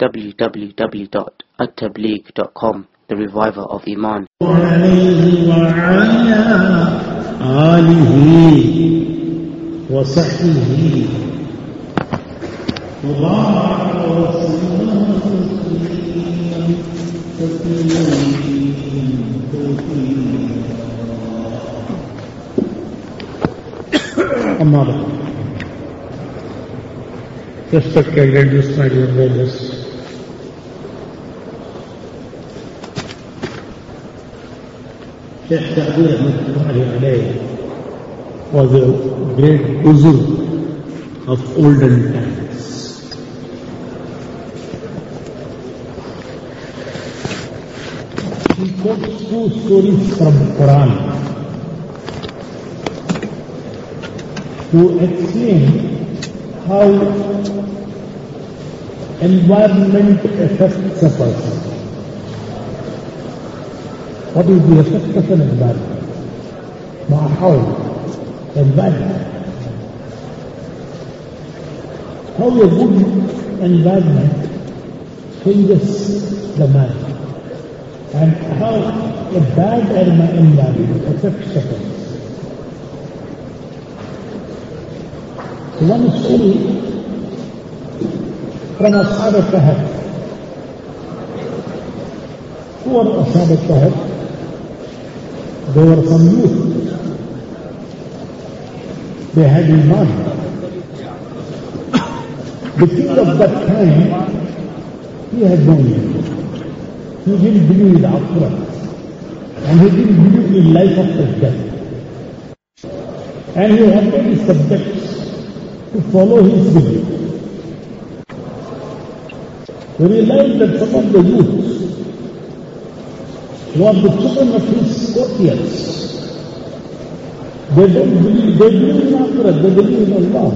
www.attablig.com The Reviver of Iman. أما بعد يستكى الجلد الصالح والجلد Sheikh Rahmatullahi was a great guru of olden times. He quotes two stories from Quran to explain how environment affects a person. قضي بوسط سنة بعد مع حول البعد هو يقول في دس زمان عن حول البعد أرمى البعد وكيف شكل لم تسألي كان أصحاب الشهر. هو أصحاب الشهر. They were some youth. They had iman. The king of that time, he had no iman. He didn't believe in Akhirah. And he didn't believe in life after death. And he wanted his subjects to follow his belief. He realized that some of the youths were the children of his They don't believe, they believe in Akhirat, they believe in Allah.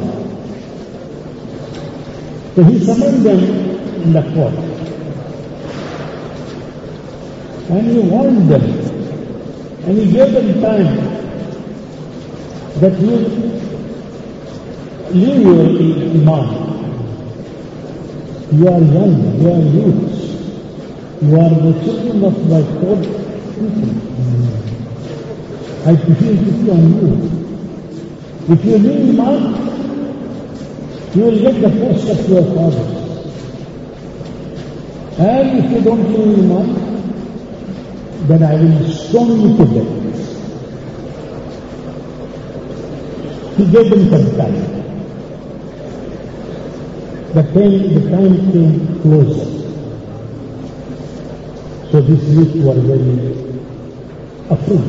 So he summoned them in the court. And he warned them. And he gave them time that you leave your iman. You are young, you are youths. You are the children of my court people. I feel pity on you. If you leave iman, you will get the post of your fathers. And if you don't leave iman, then I will stone you to death. He gave them some time. The time, the time came closer. So these youth were very afraid.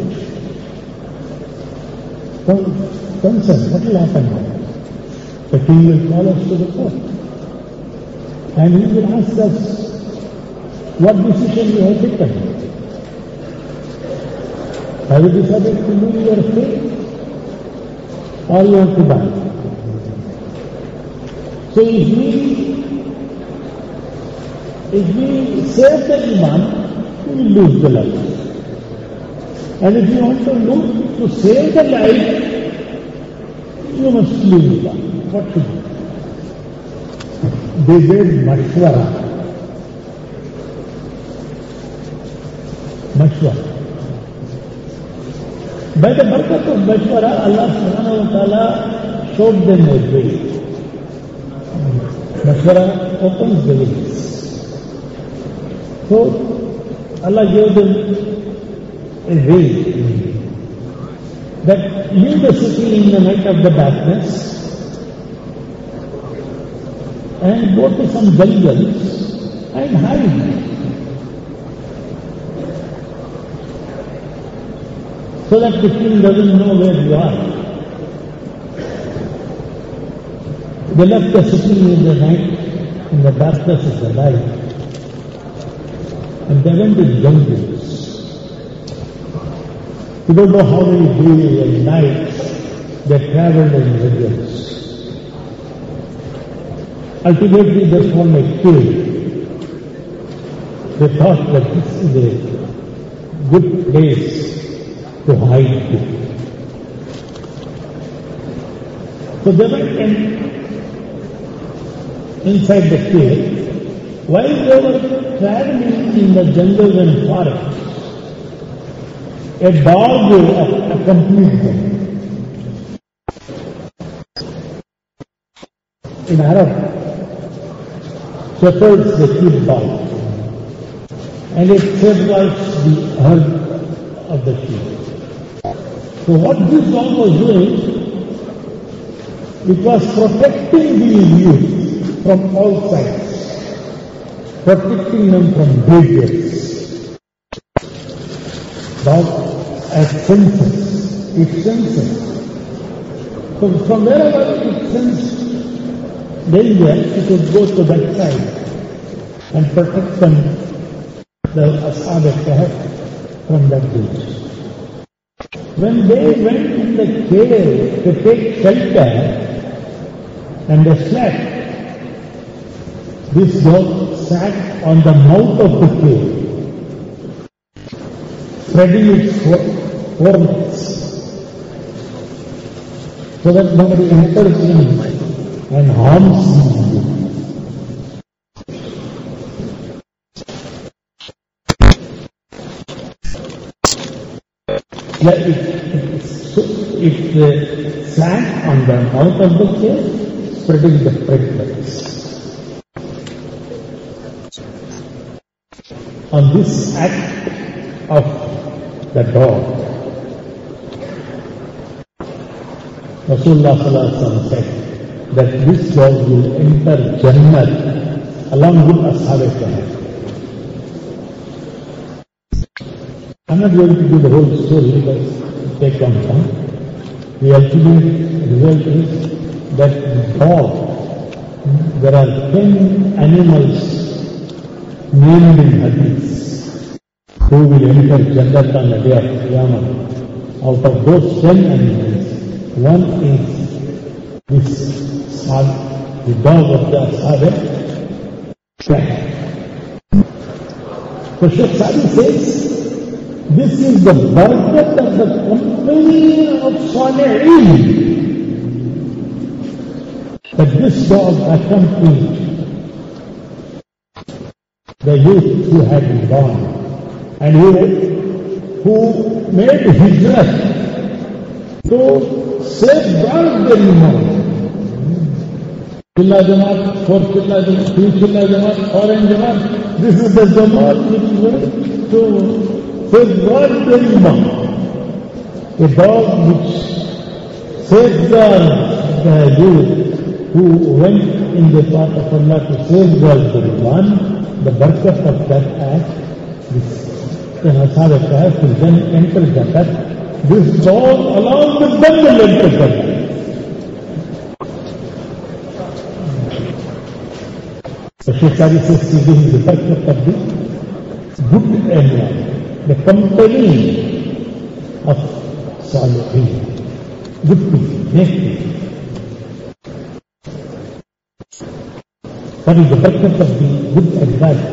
Con- concerned, what will happen now? The king will call us to the court. And he will ask us what decision you have taken. Have you decided to leave your faith or you want to die? So if we, if we save the iman, we will lose the life. And if you want to lose, to save the life, you must leave iman. What to do? They gave mashwara. Mashwara. By the barakat of mashwara, Allah subhanahu wa ta'ala showed them a way. Mashwara opens the ways. So, Allah gave them way that leave the city in the night of the darkness and go to some jungles and hide. So that the king doesn't know where you are. They left the city in the night, in the darkness of the night, and they went in jungles. You don't know how many days and nights they traveled in the jungles. Ultimately, they found a cave. They thought that this is a good place to hide. So they went in, inside the cave While they were traveling in the jungles and forests, a dog accompanied them. In Arab, shepherds they keep dogs, and it safeguards the herd of the sheep. So what this dog was doing, it was protecting these youth from all sides, protecting them from dangers. Dog it senses. So from wherever it senses danger, it would go to that side and protect them, the Ashab al from that danger. When they went in the cave to take shelter and they slept, this dog sat on the mouth of the cave, spreading its horns so that nobody enters in and harms you. Yeah, it, it uh, sat on the mouth of the cave, spreading the fragrance. On this act of the dog, Rasulullah Sallallahu said that this dog will enter Jannah along with Ashab Kahf. I'm not going to do the whole story, but take on time. The ultimate result is that dog, there are ten animals named in hadith who will enter Jannah on the day of Qiyamah. Out of those ten animals, one is this the dog of the Ashab. So says, this is the barakat of the company of Salihin. That this dog accompanied the youth who had been born and who, who made hijrah to safeguard the iman. Chilla Jamaat, four Chilla Jamaat, two Chilla Jamaat, orange Jamaat. This is the Jamaat which is to safeguard the iman. A dog which safeguards the youth who went in the path of Allah to safeguard the iman, the barakat of that act, this in Ashab al will then enter Jannah. This dog along with them Jannah. So Shaykh Sari says, seeking the barakat of this good environment, the company of Salihin, good people, make is the barakat of the good advice.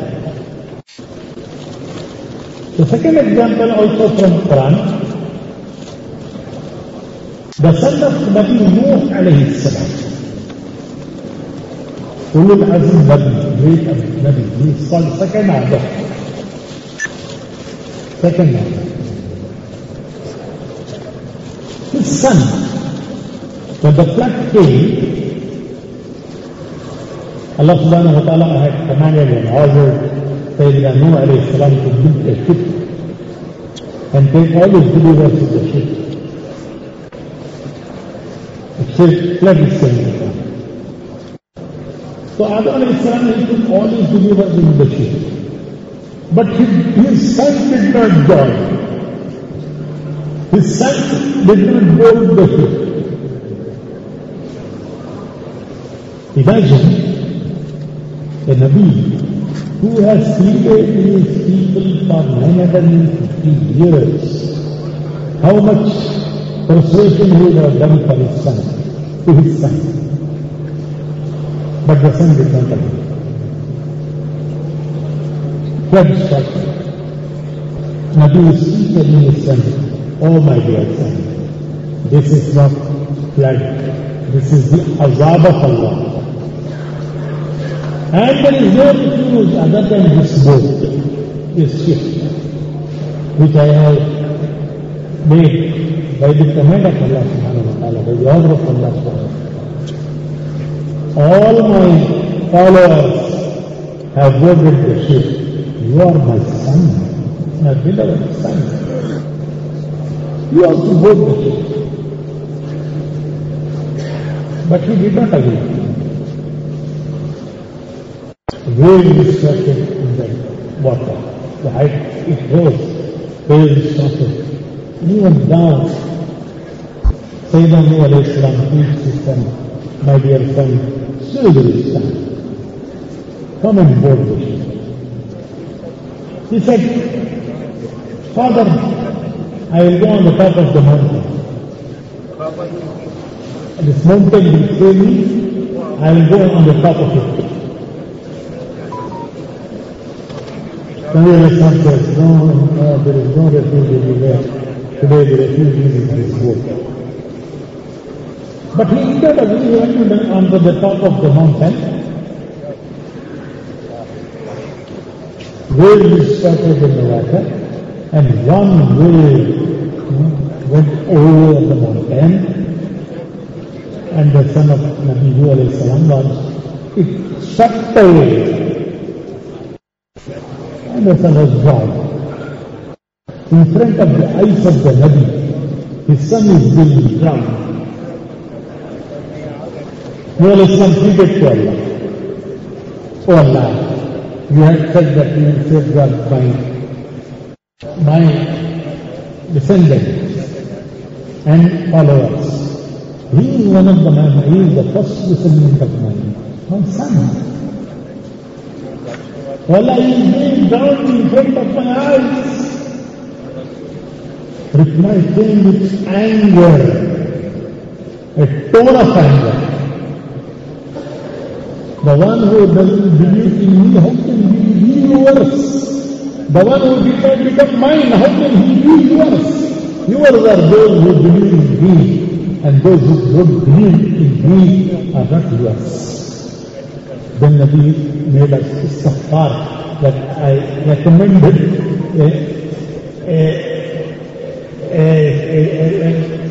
The second example also from Quran, بخلق نبي نوح عليه السلام قولوا العزيز نبي ليه نبي ليه الصالح سكن عبده سكن عبده his son when the flood came الله سبحانه وتعالى had commanded and ordered Sayyidina Nuh alayhi salam to build a ship and take all his believers to the is saying So Adam salam he all his believers in the ship. But his, his son did not join. His son did not board the ship. Imagine a Nabi who has pleaded his people for 950 years, how much persuasion he have done for his son, to his son. But the son did not agree. Flood struck. Nabi is telling his son, Oh my dear son, this is not flood, this is the azab of Allah. And there is no refuse other than this boat, this ship, which I have made by the command of Allah ta'ala. All my followers have boarded the ship. You are my son, my beloved son. You also board the. But he did not agree. Is started in the water. The height it rose. Whale started. Even Alayhi salam teaches his son, my dear son, still there is. Come and board. He said, Father, I will go on the top of the mountain. This mountain will save me. I will go on the top of it. Says, no, no, there is no refuge anywhere. Today the refuge is in this. But he agree, he went to the- onto the top of the mountain. Wave started in the water and one wave went over the mountain and the son of Nabi salam was, it sucked away and the son was drowned. In front of the eyes of the Nabi, his son is being drowned. Salam pleaded to Allah. Oh Allah, you had said that you will safeguard my, my descendants and followers. He is one of the men, he is the first descendant of mine, my son. Allah is being down in front of my eyes. Recognizing with anger, a tone of anger. The one who doesn't believe in me, how can he be yours? The one who did not become mine, how can he be yours? Yours are those who believe in me, and those who don't believe in me are not yours. Then Nabi made us istighfar that I recommended a, a, a, a, a, a,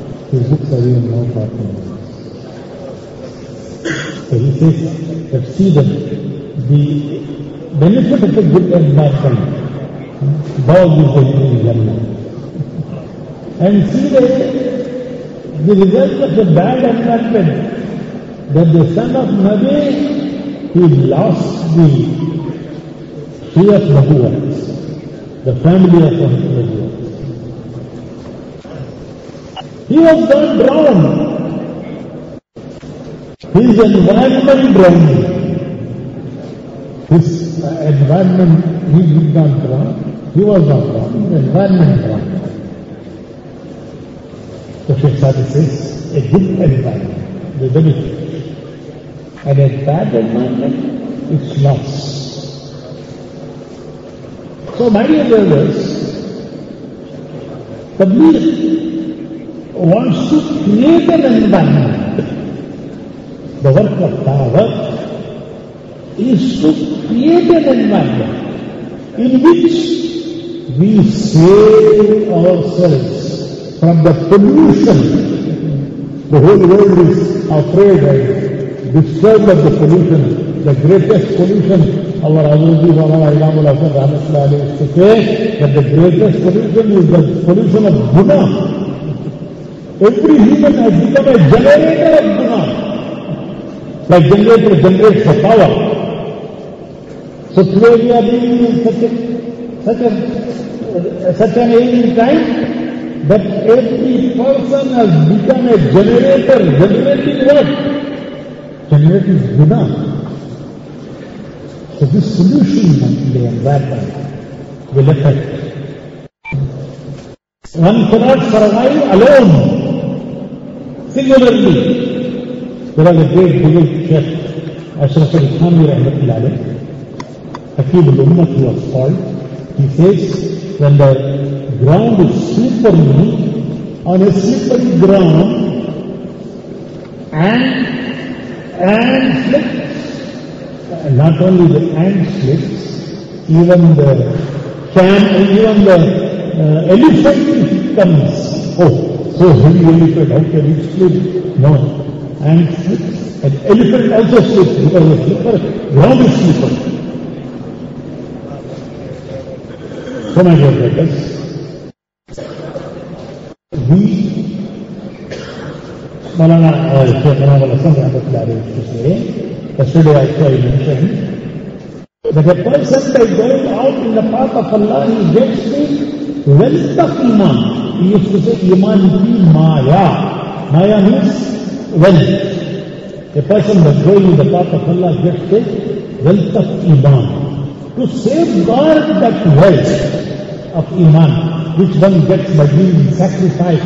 physics کا ہم لوگ بات کریں the benefit of good Bahu good and see they the result of the bad example that the son of نبی he loss the of the family of He was not drowned. His environment drowned. His uh, environment, he did not drown. He was not drowned. The environment drowned. So Sheikh Sadi says, a good environment, the benefit. And a bad environment, it's loss. So my dear brothers, Tabligh wants to create an environment. The work of Dawah is to create an environment in which we save ourselves from the pollution. The whole world is afraid and disturbed of the pollution. The greatest pollution, our Azuzi Baba Imam al-Hasan Rahmatullah alayhi used to say that the greatest pollution is the pollution of guna. اتنی ہمت as Vida میں generator gonna by generator, generate ساور so پوری such in such and every but every person has become a generator generating work generate gonna such solution one cannot not alone singularly. There was a great Buddhist chef, Ashraf Ali Thanvi Rahmatullah Hakim al-Ummah was called. He says, when the ground is slippery, on a slippery ground, and and slips, uh, not only the ant slips, even the cam, even the uh, elephant comes, oh, so heavy elephant, how can it slip? No. And and elephant also slips because the slipper, ground is slippery. So my dear brothers, we Maulana uh, or Sheikh Inamul Hassan Rahmatullah used to yesterday I mentioned, that a person by going out in the path of Allah, he gets the wealth of Iman. اس کو سے ایمان کی مایا۔ مایا memes wealth a person the path Allah get wealth of ایمان۔ To safeguard of ایمان۔ Which one get by be sacrifice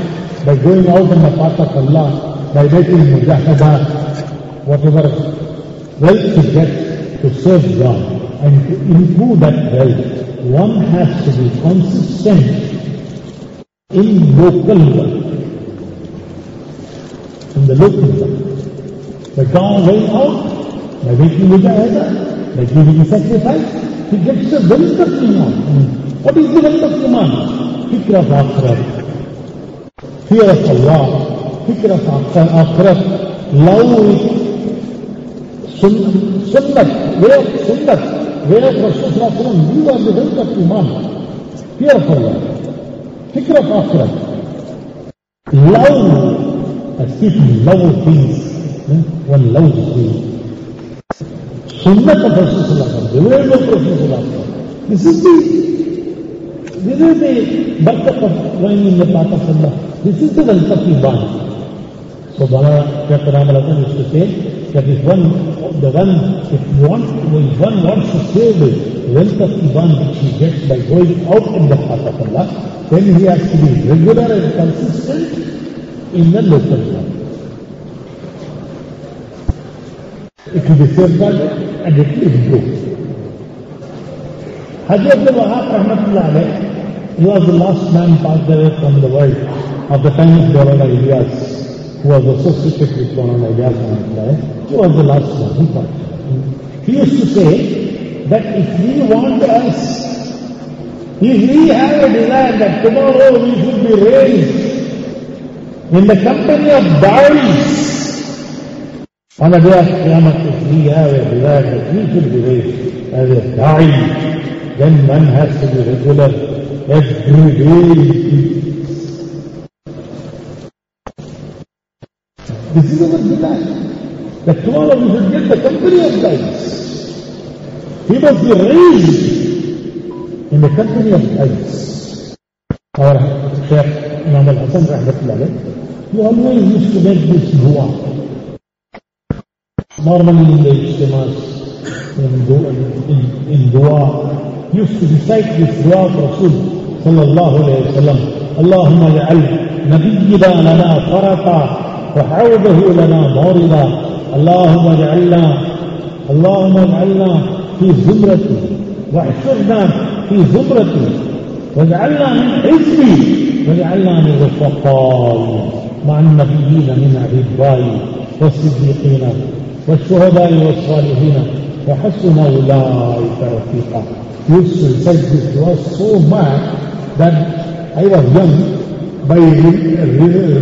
by going out on the of Allah by waiting جہازان whatever wealth to get to safeguard and to improve that wealth one has to be constant in local in the local میں گاؤں گئی ہوں میں بھی گا میں سب سے دن تک کی مان اور اس دن تک کی مان فکر آف آخرت فیئر آف اللہ فکر آف آخر آخرت آفر سندر سندر ویک اور سوچ رہا کروں یو آر دن تک کی اور فیئر آف اللہ فکر آخرت لو صرف لو چیز وہ لو چیز سنت کا. درشن سلا کرتے ہوئے لوگ درشن سلا دس از دی دس از دی برکت رہیں گے پاتا سننا دس از دی برکت کی بات. تو بڑا کیا کرام لگا اس کے that if one, the one, if one, if one wants to save the wealth of Iman which he gets by going out in the path of Allah, then he has to be regular and consistent in the local life. It will be safeguarded and it will improve. Haji Abdul Wahab Rahmatullah he was the last man passed away from the world of the time of Maulana Ilyas, was associated with Maulana Ilyas Rahmatullah. He was the last one, he used to say that if we want us, if we have a desire that tomorrow we should be raised in the company of dowries, on the day of Qiyamah, if we have a desire that we should be raised as a da'i, then one has to be regular every day. Is our desire. That tomorrow we should get the company of guides. He must be raised in the company of guides. Our Shaykh Imam al-Hassan Rahmatullah, he always used to make this dua. Normally in the ijtimas, in, in, in dua, used to recite this dua of Rasul sallallahu alayhi wa sallam. اللهم اجعل نبينا لنا فرطا وحوضه لنا موردا اللهم اجعلنا اللهم اجعلنا في زمرته واحشرنا في زمرته واجعلنا من حزبي. واجعلنا من رفقائي مع النبيين من أحبائي والصديقين والشهداء والصالحين. وحسن أولئك رفيقا. recite this dua so much that I was young by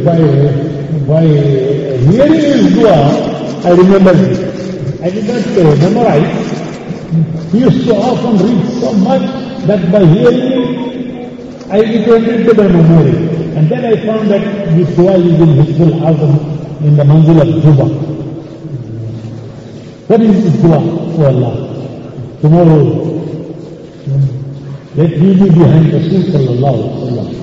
by by hearing his dua I remembered it. I did not uh, memorize. He used to often read so much that by hearing I became into the memory. And then I found that this dua is in Hizbul Azam in the Manzil of Juba. What is this dua? Oh Allah, tomorrow let me be behind Rasul sallallahu alaihi wasallam.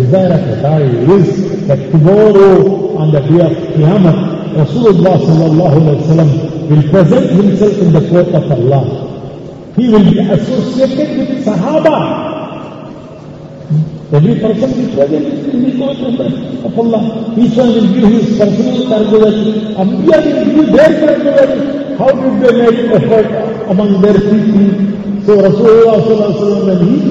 desire of a dying is that tomorrow on the day of Qiyamah, Rasulullah sallallahu alayhi wa sallam will present himself in the court of Allah. He will be associated with Sahaba. Every person is present in the court of Allah. Each one will give his personal cardiology. Ambiya will give their cardiology. How did they make effort among their people? تو رسول اللہ صلی اللہ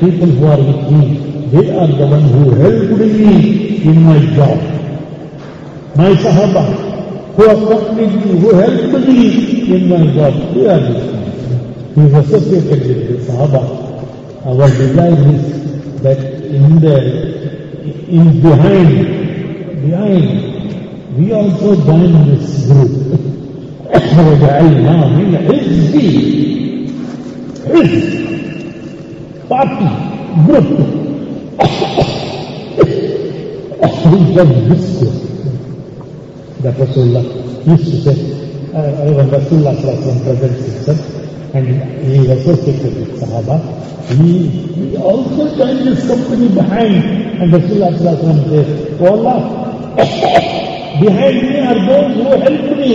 people are gone who help me my job my صاحبہ helpful me my job He is associated with the Sahaba. Our desire is that in the, in behind, behind, we also join this group. وجعلنا من حزبي حزب party, group, who just discourse. That Rasulullah used to say, uh, when Rasulullah sallallahu presents himself and he is associated with Sahaba, he, he also joined this company behind and Rasulullah sallallahu says, Oh Allah, behind me are those who helped me,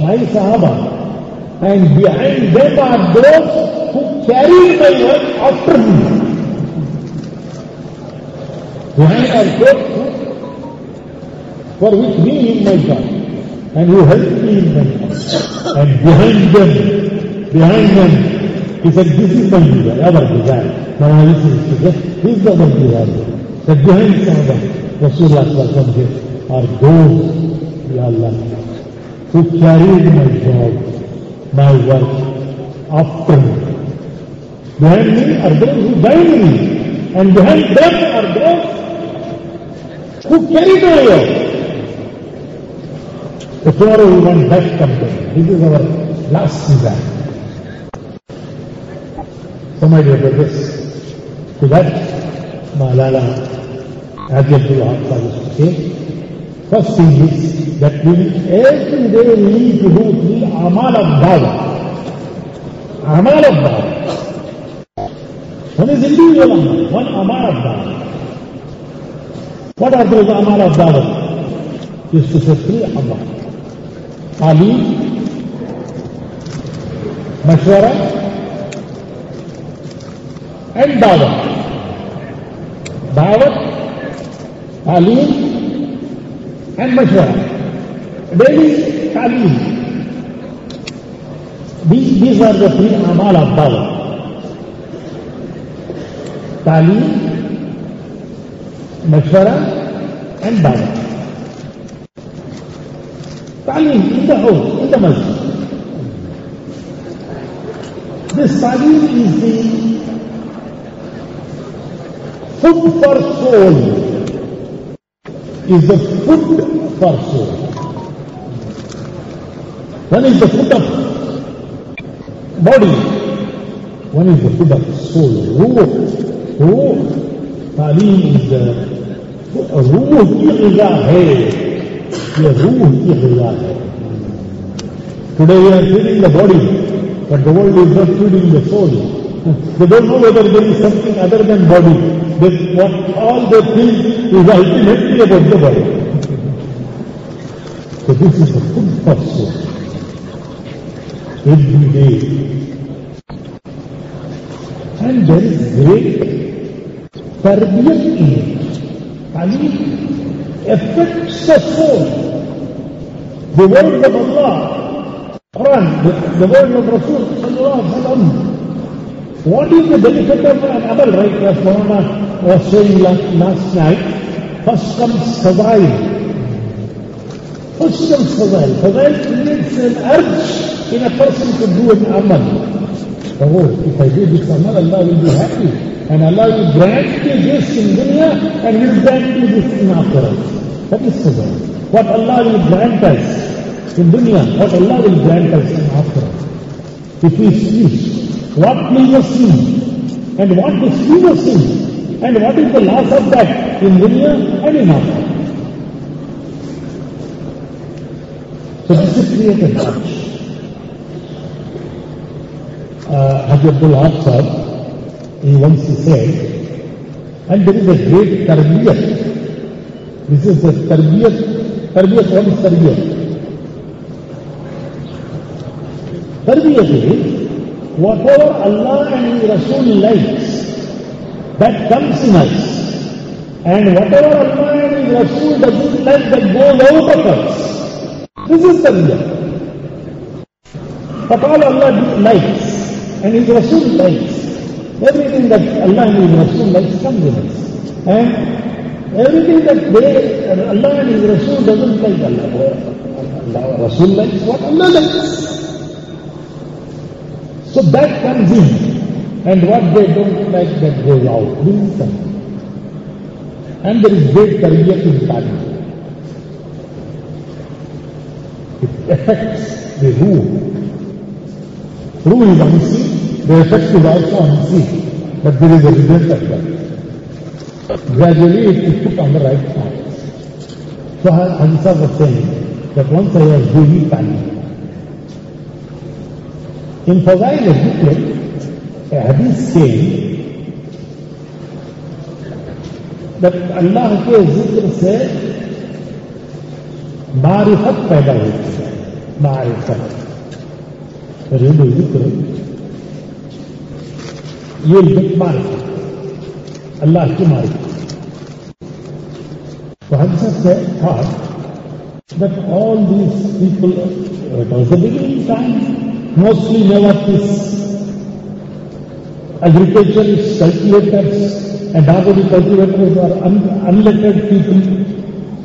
my Sahaba. And behind them are those who carried my work after me. Behind are those who were with me in my job and who helped me in my. And behind them, behind them, he said, this is my desire, our desire. Now this is to say, this is our desire. That behind Sahaba, Rasulullah sallallahu alayhi says, are those, Ya Allah, who carried my job my work after me. Behind me are those who guide me, and behind them are those who carry my work. So tomorrow we want that company. This is our last desire. So my dear brothers, to that Malala Abdul Haq used to say, First thing is that we every day need to do three amal of dawah. Amal of dawah. One is individual amal, one amal of dawah. What are those amal of dawah? Is to say three amal. تعلیم، مشورہ and دعوت. دعوت، تعلیم and مشورہ. Daily تعلیم. These are the three امال of دعوت. تعلیم، مشورہ اینڈ دعوت. تعليم دعوه in the masjid. This تعليم is the food for soul. Is the food for soul. One is the food of body. One is the food of soul. Ruh. Ruh. Talim is the ruh ki غذا है یہ روح کی غذا ہے۔ Today we are feeding the body but the world is not feeding the doubt no ways something other than body body so every day and تعلیم affect soul the word of Allah, Quran, the, the word of Rasul sallallahu alaihi wasallam. What is the benefit of an amal, right? As Maulana was saying last night, first comes survive. First comes survive. Survive creates an urge in a person to do an amal. Oh, if I do this amal, Allah will be happy. And Allah will grant me this in dunya and will grant me this in akhirah. That is survive. What Allah will grant us in dunya, what Allah will grant us in akhirah. If we see what pleases Him and what displeases Him and what is the loss of that in dunya and in akhirah. So this is created much. Uh, Haji Abdul Haq he once said, and there is a great tarbiyat. This is the tarbiyat, تربیت ہے تربیت تربیت whatever Allah and رسول like that comes in and whatever Allah and رسول doesn't like that goes out of this is تربیت But اللہ Allah and is رسول Rasul every Everything that Allah and His Rasul likes comes in everything that they, Allah and His Rasul doesn't like Allah. Allah Rasul likes what Allah likes. So that comes in. And what they don't like that goes out. This is. And there is great tarbiyah in Taliban. It affects the ruh. Ruh is unseen, the effect is also unseen, but there is result of that. gradually it is put on the right path. So her answer was saying that once I was right تھا In سا یہ تعلیم a hadith saying that Allah کے ذکر سے معرفت پیدا ہوتی ہے بارفت ذکر یہ معرفت Allah's Kumari. Perhaps they thought that all these people, uh, it was the beginning time, mostly Mewatis, agricultural cultivators, and other cultivators are un unlettered people.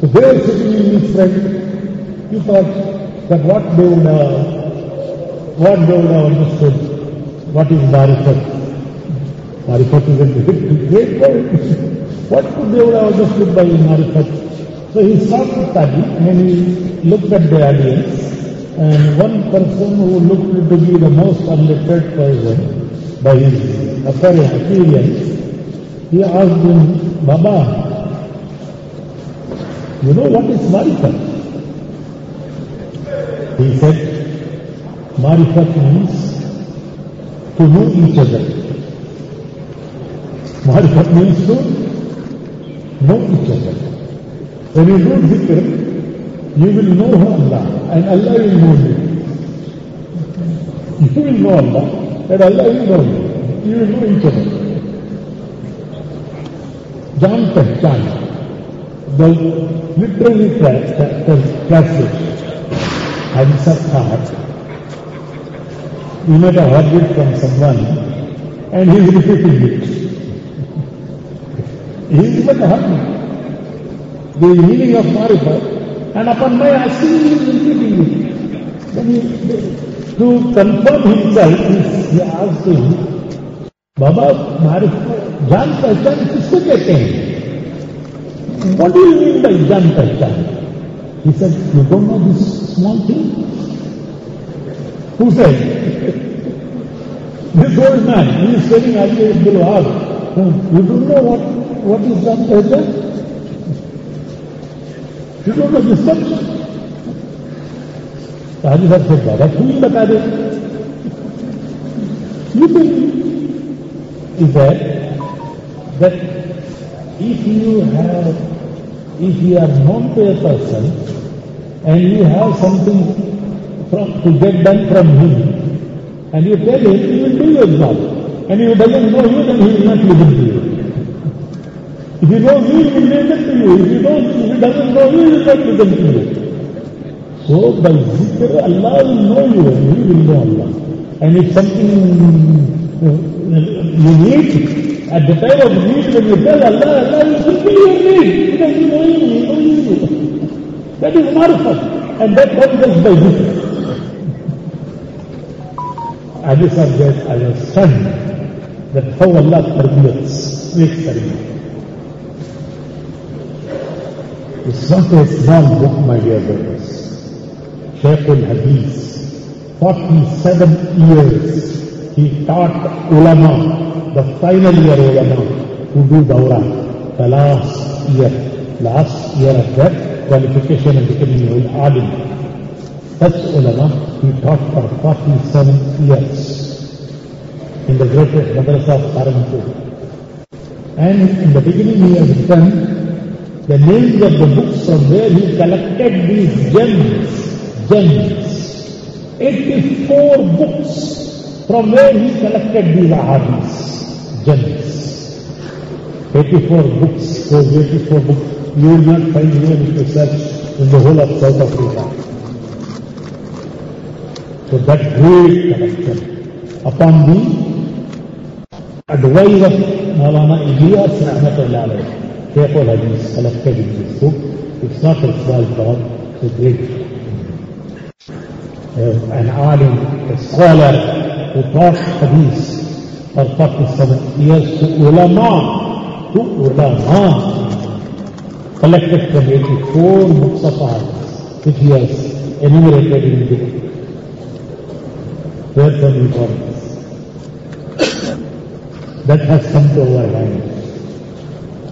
So they are sitting in front. You thought that what they would have, what they would have understood, what is Bharatan. Marifat is a great, great word. what could they would have understood by Marifat? So he stopped study and he looked at the audience and one person who looked to be the most unlettered person by his appearance, he asked him, Baba, you know what is Marifat? He said, Marifat means to know each other. نوچرل نو چکر you know ذکر you will know who اللہ and Allah will know you you will know Allah and Allah will know you will know انچر جام پہچانلی ہر get کا His help, the healing of Marifa, and upon my asking him, repeating it. Then he, to confirm himself, he asked بابا ہمارے جان پہچان کس سے کہتے ہیں what do you mean by جان پہچان he sir you don't know this small thing who sir this was man he is saving I blow are you don't know what is that data? You don't know the steps. تعريف الخبرة مفهوم لك عليه يمكن إذا that if you have if you are not a person and you have something from, to get done from him and you tell him he will do your job and if he doesn't know you then he will not listen to you If you know you, you. If you don't, doesn't know you, will to you. So by zikr, Allah will know you and you will know Allah. And if something you need, at the time of need when you tell Allah, Allah will fulfill your need because you know Him, He knows you. That is marifat. and that comes us by. And this are just as a son, that how Allah permits, makes permit. It's not a small book, my dear brothers. Shaykh al-Hadith, 47 years, he taught ulama, the final year ulama, to do dawra, the last year, last year of that qualification and becoming alim. Such ulama, he taught for 47 years in the greatest madrasa of Saharanpur. And in the beginning he has written the names of the books from where he collected these gems, gems. 84 books from where he collected these ahadis, gems. 84 books, those 84 books, you will not find even if you search in the whole of South Africa. So that great collection upon the advice of Maulana Ilyas Rahmatullah Shaykh Hadith collected in this book. It's not a small job, it's a great uh, an alim, a scholar who taught Hadith for 47 years to ulama, to ulama, collected from 84 books of Hadith, which he has enumerated in the book. Where can we find this? That has come to our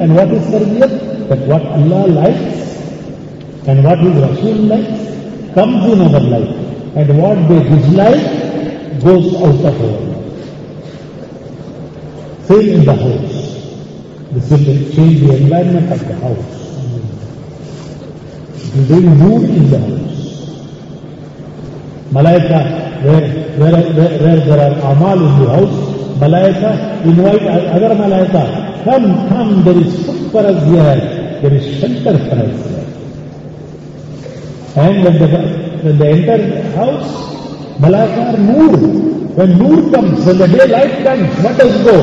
what is the like and what is row life come to our life and what day دائک goes out of sale in the house this sale the environment of the house do the house ملا there are امال in the house ملائکہ، invite اگر ملائکہ کم کم دری جی سب فرق دیا ہے۔ شنٹر فرق دیا دا انٹر ہاؤس بھلا ایسا نور وم sun light come what is go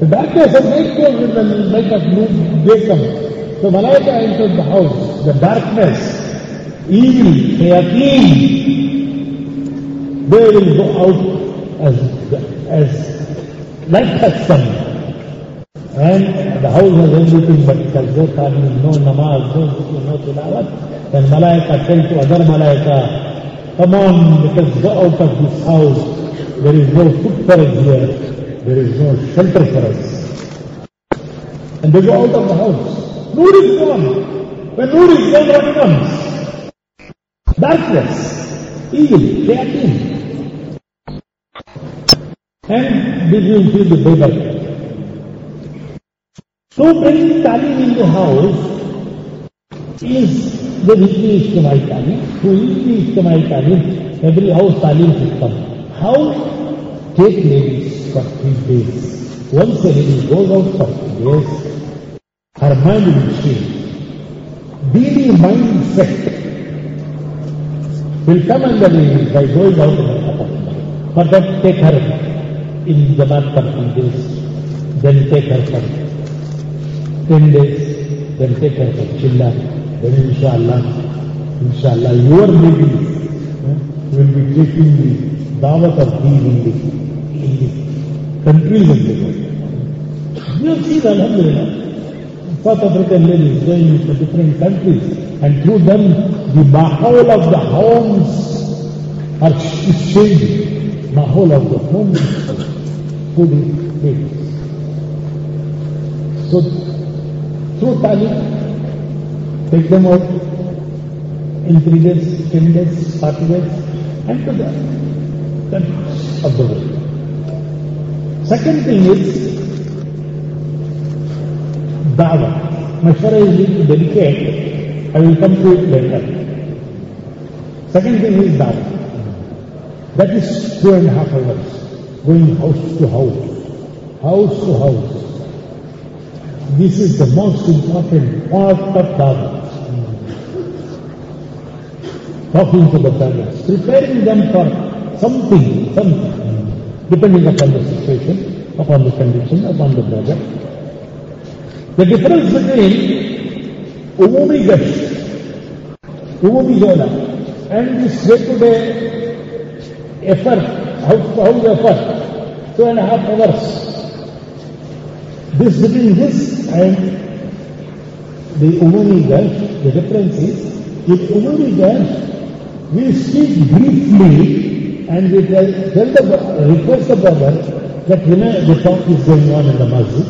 darkness make make اپنا ایسا enter house the darkness M where as. And the house has everything but no talim, no namaz, no zikr, no tilawat. Then Malaika tell to other Malaika, come on, let us go out of this house. There is no food for us here. There is no shelter for us. And they go out of the house. Noor is gone. When Noor is gone, what comes? Darkness, evil, shayateen. And this will be the day. So bringing talim in the house is the weekly Ijtimai talim. To weekly Ijtimai talim, every house talim system. How take ladies for three days. Once a lady goes out for three days, her mind will change. Beady mindset will come under the by going out in her apartment. For that, take her in جنس جن take ten days جن ٹیک چل ان شاء اللہ ان شاء اللہ lower لیبن the, دعوت of the countries South Africa different countries and through نم the ماحول of the home are exchange ماحول of the home the ladies. So through talim, take them out in three days, and to the countries of the world. Second thing is da'wah. Mashwara is little delicate. I will come to it later. Second thing is that. That is two and a half hours. Going house to house. House to house. This is the most important part of Dharma. Talking to the parents, preparing them for something, something, depending upon the situation, upon the condition, upon the brother. The difference between umumi gash, umumi jala, and this day-to-day effort, to house effort, two and a half hours. This between this and the umumi gasht, the difference is, in umumi gasht, we speak briefly and we tell, tell the, request the brother that you know the talk is going on in the masjid.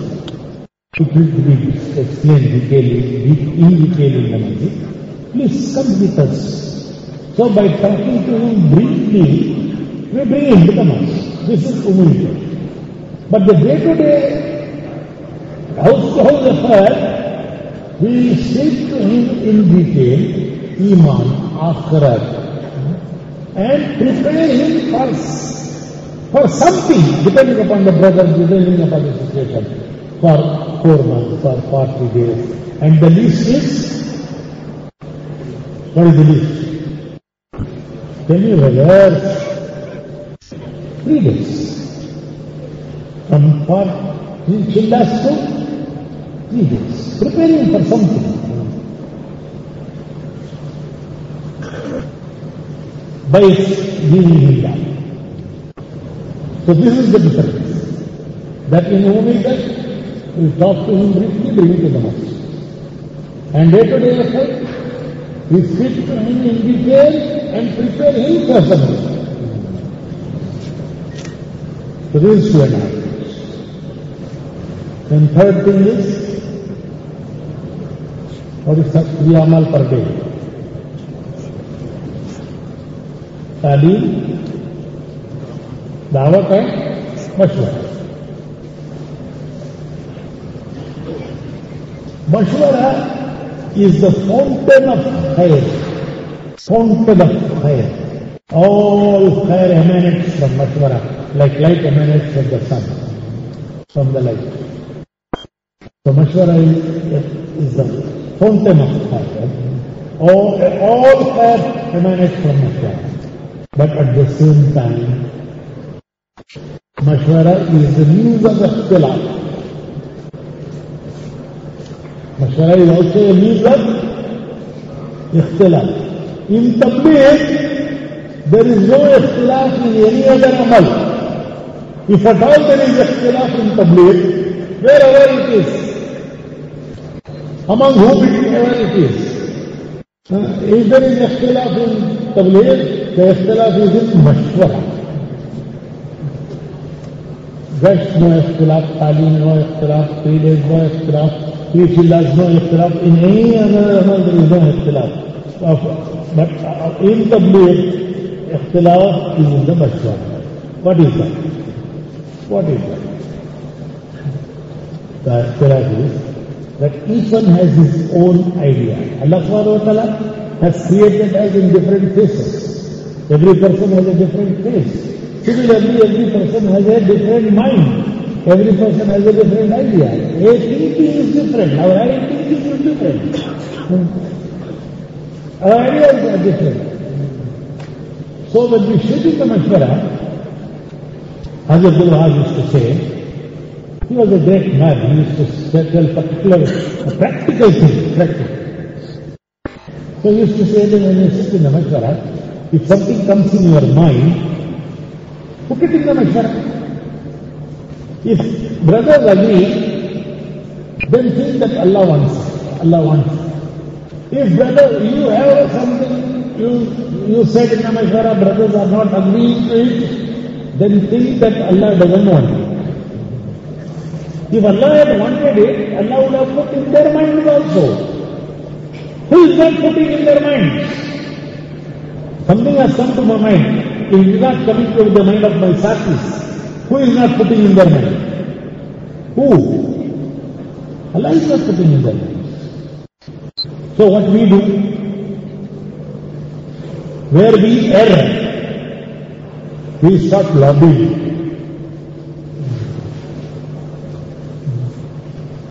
It will be explained in detail in the masjid. Please come with us. So by talking to him briefly, we bring him to the. This is umumi. But the day-to-day house-to-house affair, we speak to him in detail, Iman, Akhirat, and prepare him for, for something, depending upon the brother, depending upon the situation, for four months, for 40 days. And the least is, what is the least? Tell me whether three days. From for three chillas to three days. Preparing for something. by giving him that. So this is the difference. That in Omega, we talk to him briefly, bring him to the mosque. And day to day effort, we speak to him in detail and prepare him for something. produce your life. And third thing is, what is three amal per day? تعلیم دعوت ہے مشورہ مشورہ is the fountain of خیر fountain of خیر all خیر ہیمینٹ مشورہ like light emanates from the sun, from the light. So mashwara is, the fountain of khair. All, all khair emanates from mashwara. But at the same time, mashwara is the means of the ikhtilaf. Mashwara is also a means of ikhtilaf. In tabligh, there is no ikhtilaf in any other amal. If at all there is اختلاف in public, wherever it is, among whom it is, uh, if there is اختلاف in public, the اختلاف is in مشورہ گشت نو اختلاف تعلیم نو اختلاف pads نو اختلاف field نو اختلاف ان نو اختلاف بٹ ان تبلیغ اختلاف از دا مشورہ what is that What is that? The ikhtilaf is that each one has his own idea. Allah subhanahu wa ta'ala has created us in different faces. Every person has a different face. Similarly, every person has a different mind. Every person has a different idea. A thinking is different. Our thinking is different. Our ideas are different. So when we sit in the mashwara, Hazrat Wahab used to say, he was a great man. He used to tell particular, a practical things, practical. So he used to say that when you sit in the mashwara, if something comes in your mind, put it in the mashwara. If brothers agree, then think that Allah wants. Allah wants. If brother, you have something, you, you said in the mashwara, brothers are not agreeing to it, then think that Allah doesn't want it. If Allah had wanted it, Allah would have put in their minds also. Who is not putting in their minds? Something has come to my mind. It is not coming to the mind of my satis. Who is not putting in their mind? Who? Allah is not putting in their mind. So what we do? where we err, we start lobbying.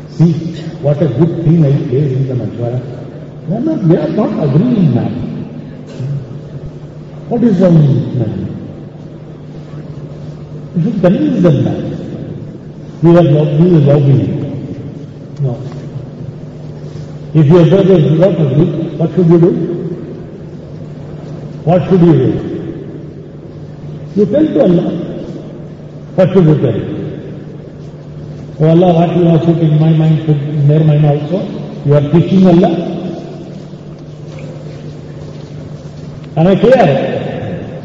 See, what a good thing I played in the Mashwara. They are not, are agreeing now. What is wrong with man? You should convince them that. We are lobbying, lobbying. No. If your brother does not what should you do? What should you do? یہ you to Allah fit you got for Allah what you also shooting my mind in the mind also you are teaching Allah ہمیں clear colour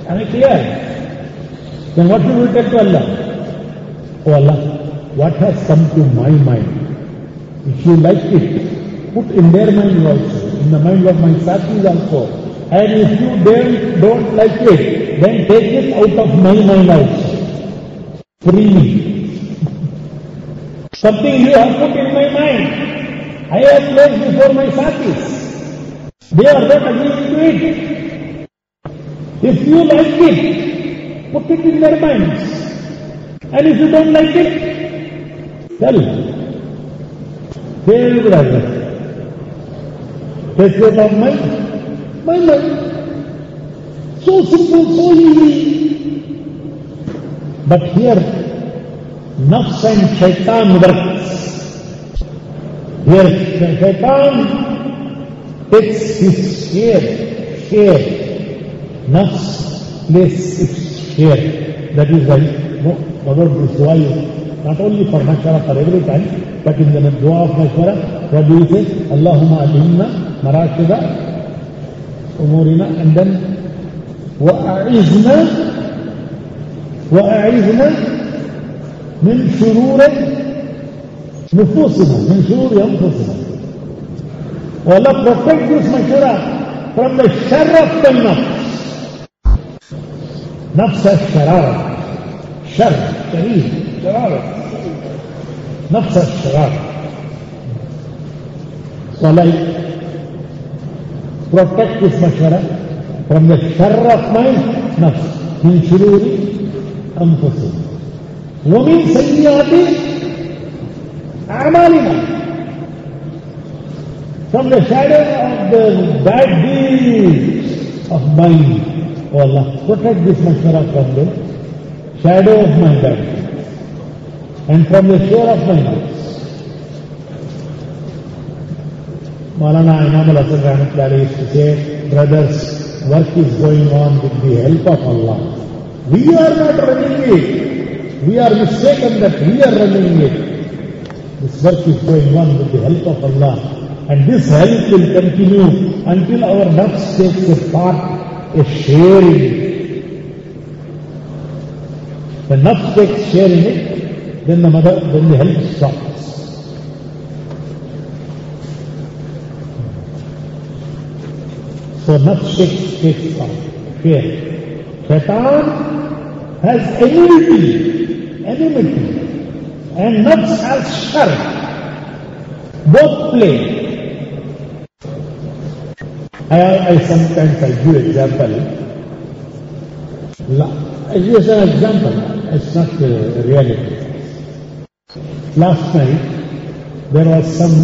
am I colour what you you to Allah for Allah what has some to my mind if you like it put in the mind also in the mind of my سات also And if you don't, don't like it, then take it out of my mind also. Something you have put in my mind. I have placed before my satis. They are not agreeing to it. If you like it, put it in their minds. And if you don't like it, tell. Tell brother. Take it of my, my mind. میں نے so simple so he but here نفس and شیطان work here شیطان it's his share share نفس place it's share that is why mother دعائی not only for مشورہ for every time but in دعا of مشورہ ربیو سے اللہ علمنا مراشدہ أمورنا عندنا. وأعذنا وأعذنا من شرور نفوسنا من شرور أنفسنا. ولا تجلس من شرع فمن شرف النفس نفس الشرارة. شر كريم شرارة. نفس الشرارة. ولا protect this mashwara from the shar of my nafs من شرور أنفسنا ومن سيئات أعمالنا from the shadow of the bad deeds of mind. Oh Allah, protect this mashwara from the shadow of my bad deeds and from the shore of my nafs. Maulana Inam Rahmatullahi used to say, brothers, work is going on with the help of Allah. We are not running it. We are mistaken that we are running it. This work is going on with the help of Allah. And this help will continue until our nafs takes a part, a share in it. The nafs takes share in it, then the mother, then the help stops. Takes part, share. Shaitan has enmity, enmity, and nafs has shar. Both play. I, I sometimes I give example. It's just an example. It's not a reality. Last night there was some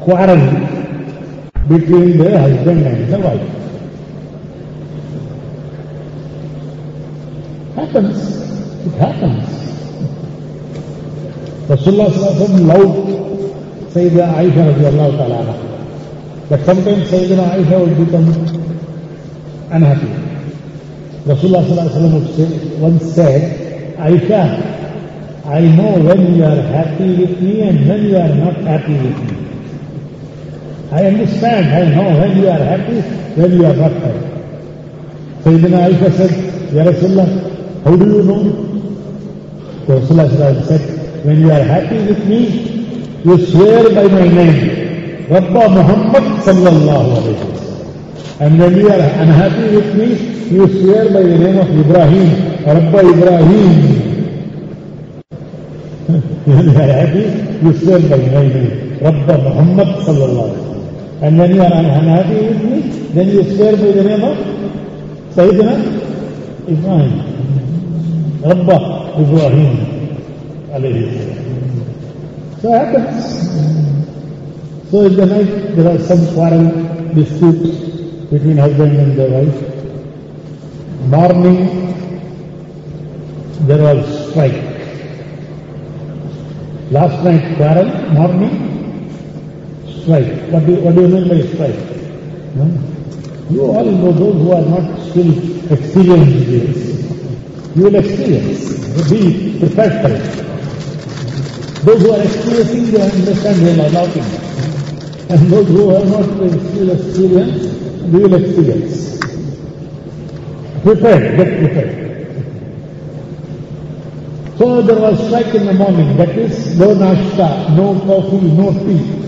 quarrel between the husband and the wife. Happens. It happens. Rasulullah loved Sayyidina Aisha radiallahu ta'ala. But sometimes Sayyidina Aisha would become unhappy. Rasulullah would say, once said, Aisha, I know when you are happy with me and when you are not happy with me. I understand, I know when you are happy, when you are not happy. Sayyidina Aisha said, Ya Rasulullah, how do you know? So Rasulullah said, when you are happy with me, you swear by my name, Rabba Muhammad sallallahu alayhi wa And when you are unhappy with me, you swear by the name of Ibrahim, Rabba Ibrahim. when you are happy, you swear by my name, Rabba Muhammad sallallahu alayhi wa And when you are unhappy with me, then you swear by the name of Sayyidina Ibrahim. Rabba Ibrahim. alayhi. So happens. So in the night there was some quarrel, dispute between husband and the wife. Morning there was strike. Last night quarrel, morning strike. What do, what do you mean by strike? Hmm? You all know those who are not still experienced this. You will experience. Be prepared for it. Those who are experiencing, they understand they are laughing. And those who are not still experienced, they will experience. Prepared, get prepared. So there was strike in the morning, that is no nashta, no coffee, no tea.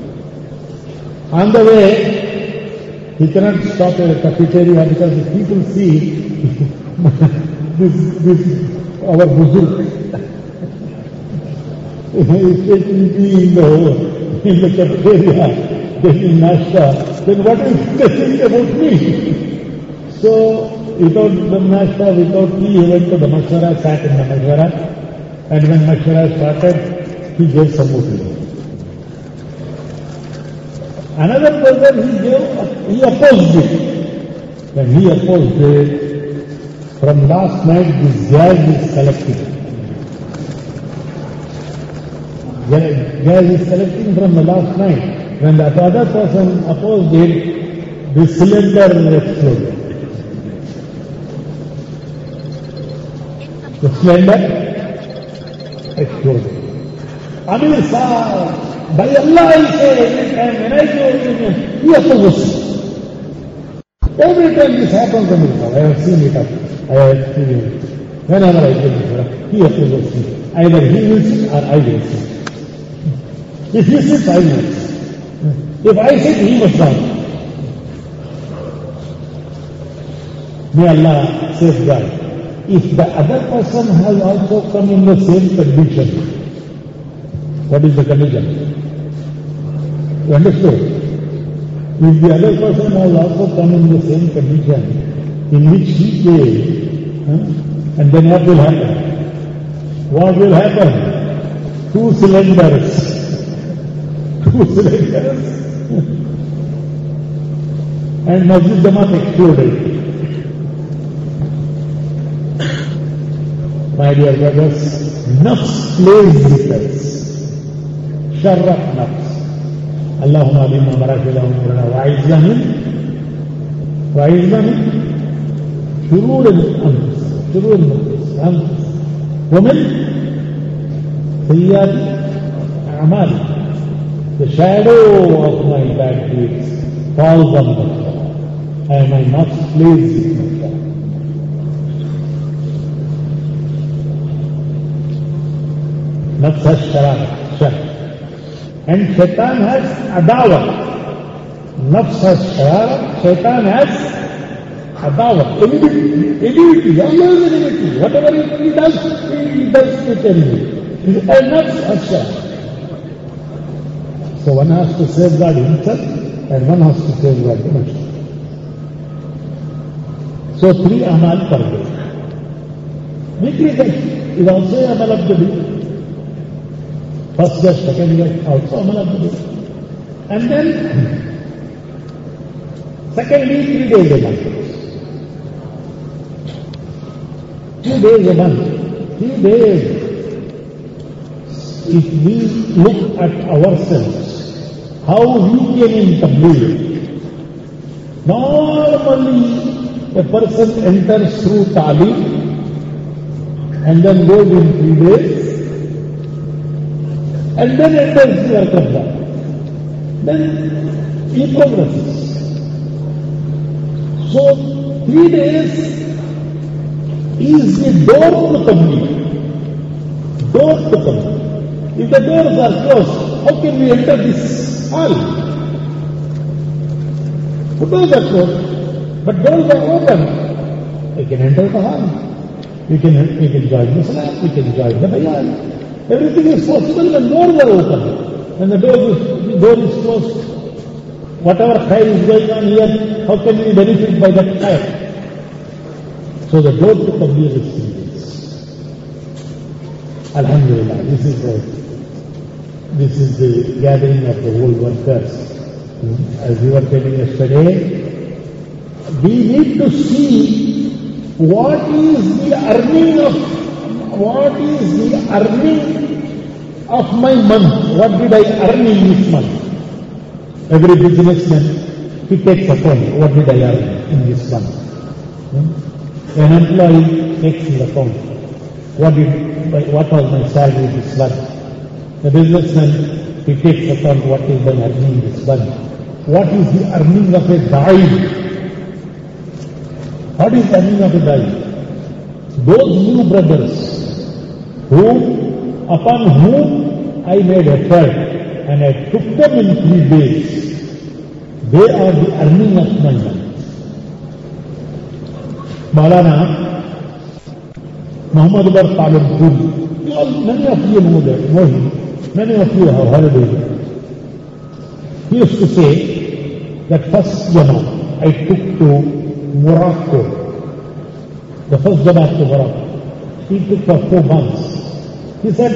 On the way, he cannot stop at a cafeteria because the people see this, this, our buzurg. is taking tea in the, in the cafeteria, taking nashta, then what is they think about me? So, without the nashta, without tea, he went to the mashwara, sat in the mashwara, and when mashwara started, he gave some opinion. Another person he gave, he opposed it. When he opposed it, from last night this gas is collecting. Gas is collecting from the last night. When the other person opposed it, the cylinder exploded. The cylinder exploded. Amir Saab, by Allah I say every time, I he opposes. Every time this happens, to me, I have seen it happen. I have seen it. Whenever I give it, he opposes me. Either he will or I will sit. If he sits, I will. If I sit, he must down. May Allah save safeguard. If the other person has also come in the same condition, what is the condition? You understood? If the other person has also come in the same condition in which he came, huh? and then what will happen? What will happen? Two cylinders. Two cylinders. and Masjid Jamaat exploded. My dear brothers, nafs plays with us. شر نقص اللهم علمنا مراكز امورنا وعزهم وعزهم شرور الانفس شرور الانفس ومن سيئات اعمالنا The shadow of my bad deeds falls on the floor. I am not pleased with myself. نفس الشرارة شر And shaitan has adawat. Nafs has sharar, shaitan has adawat. Enmity, enmity, always enmity. Whatever he does, he does with envy. And nafs has sharar. So one has to safeguard himself and one has to safeguard the nafs. So three amal per day. Weekly test is also amal of the day. First guest, second guest, also amal of. And then, secondly, three days a month. Two days a month. Three days. If we look at ourselves, how we came in Tabligh, normally a person enters through Talim and then goes in three days and then enters the work of then he progresses. So, three days is the door to Tabligh. Door to Tabligh. If the doors are closed, how can we enter this hall? The doors are closed, but doors are open. We can enter the hall. We can, we can join the salat, we can join the bayan. Everything is possible when doors are open. When the door is, the door is closed, whatever khair is going on here, how can we benefit by that khair? So the door to Tabligh serious. Alhamdulillah, this is the, this is the gathering of the whole workers. As we were telling yesterday, we need to see what is the earning of, what is the earning of my month? What did I earn in this month? Every businessman, he takes a account, what did I earn in this month? Hmm? An employee takes his account, what did, what was my salary this month? The businessman, he takes account what is my earning this month. What is the earning of a dai? What is the earning of a dai? Those new brothers whom, upon whom I made effort and I took them in three days, they are the earning of my month. Maulana Muhammad Umar Palanpuri, you all, many of you know that, know him, many of you have heard of him. He used to say that first Jamaat I took to Morocco, the first Jamaat to Morocco. He took for four months. He said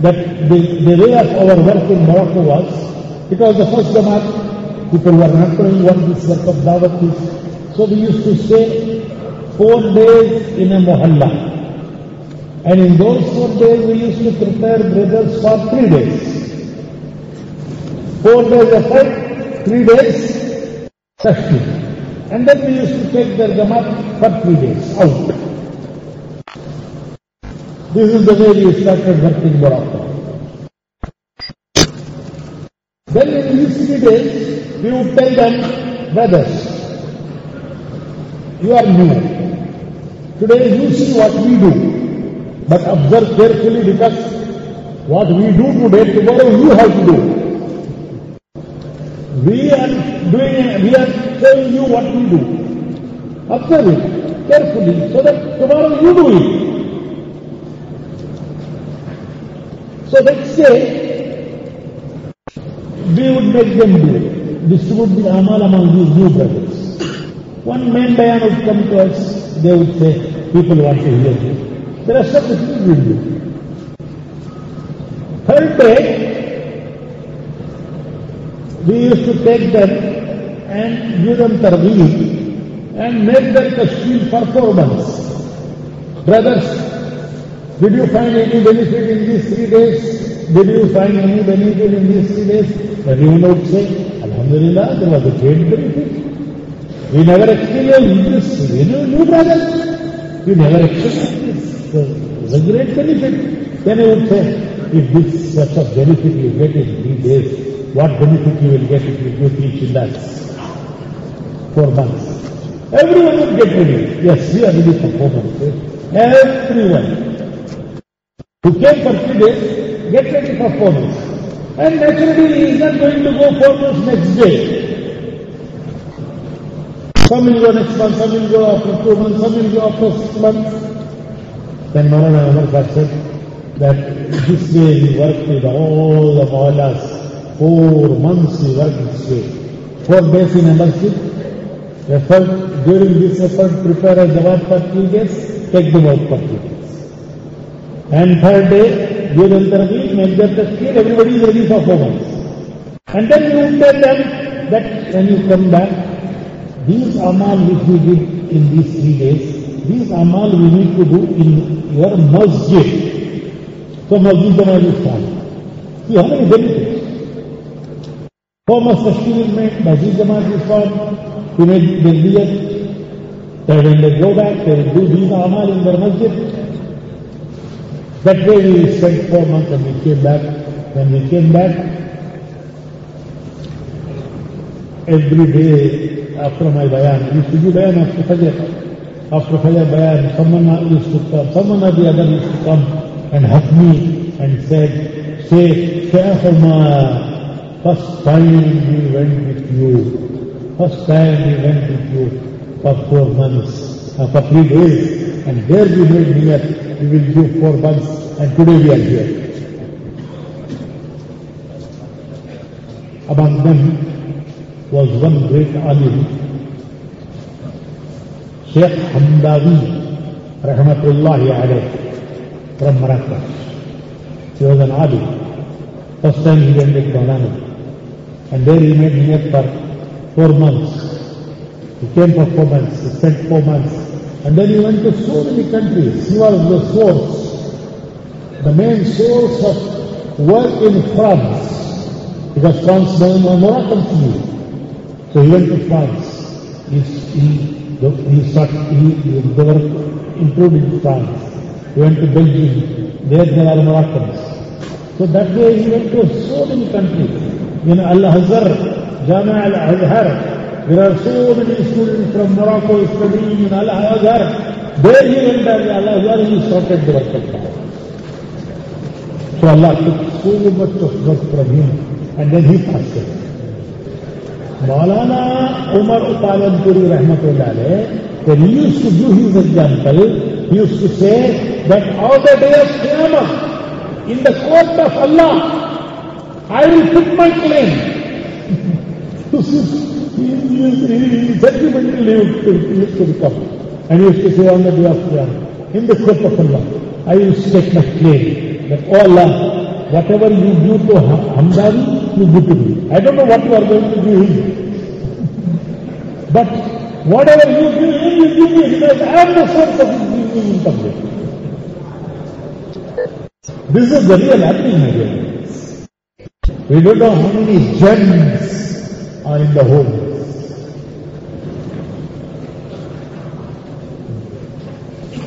that the, the way of our work in Morocco was, was the first Jamaat, people were not knowing what this work of Dawat is. So we used to stay four days in a mohalla. And in those four days we used to prepare brothers for three days. Four days effort, three days tashkil. And then we used to take their Jamaat for three days out. This is the way we started working Morocco. Then in these three days, we would tell them, brothers, you are new. Today you see what we do, but observe carefully because what we do today, tomorrow you have to do. We are doing, we are showing you what we do. Observe it carefully so that tomorrow you do it. So let's say we would make them do it, distribute the amal among these new brothers. One main bayan would come to us, they would say, people want to hear this. The rest of the things will do. Third day, we used to take them and give them targheeb and make them tashkil for four months. Brothers, did you find any benefit in these three days? Did you find any benefit in these three days? Everyone would say, Alhamdulillah, there was a great benefit. We never experienced this. You know, new we never experienced this. It was a great benefit. Then I would say, if this such a benefit you get in three days, what benefit you will get if you do in that? Four months. Everyone will get ready. Yes, we are ready for four months. Everyone who came for three days, get ready for four months. And naturally, he is not going to go four months next day. Some will go next month, some will go after two months, some will go after six months. Then Umar Khan said that this way he worked with all the Maulas. Four months he worked this way. Four days in masjid. Effort, during this effort, prepare a Jawad for three days, take the out for three days. فارمنس hundred and then you tell then that when you come back this a small well in Anees three days this we need to do in your مسجد تو مسجد امر form کہ ہم دل form اسٹیمنٹ مسجد جمع کی form تمہیں ٹوئر ٹر go back do these امال ان در مسجد That way we spent four months and we came back. When we came back, every day after my bayan, I used to do bayan after Fajr. After Fajr bayan, someone used to come, someone or the other used to come and hug me and said, say, Shaykh Umar, first time we went with you, first time we went with you for four months, uh, for three days, and there we made niyat, we will do four months, and today we are here. Among them was one great alim, Sheikh Hamdawi, rahmatullahi alayh, from Marrakesh. He was an alim. First time he went with Maulana. And there he made niyat for four months. He came for four months, he spent four months. And then he went to so many countries. He was the source, the main source of work in France. Because France was Moroccan to. So he went to France. He, he, he, started, he, they in France. He went to Belgium. There there are Moroccans. So that way he went to so many countries. In Al-Azhar, Jama Al-Azhar, there are from Morocco is studying in Al-Azhar. There he went to Al-Azhar, he started the work of God. So Allah took so much of work from him and then he passed it. Maulana Umar Utalanpuri Rahmatullah alayh, when he used to do his example, he used to say that on the day of Qiyamah, in the court of Allah, I will put my claim. This is, he, he, he. And he used to say on the day of Qiyamah, in the court of Allah, I will state my claim that, oh Allah, whatever you do to Hamdani, you do to me. I don't know what you are going to do him. But whatever you give him, you give me because I am the source of his being in public. This is the real happening again. We don't know how many gems are in the home.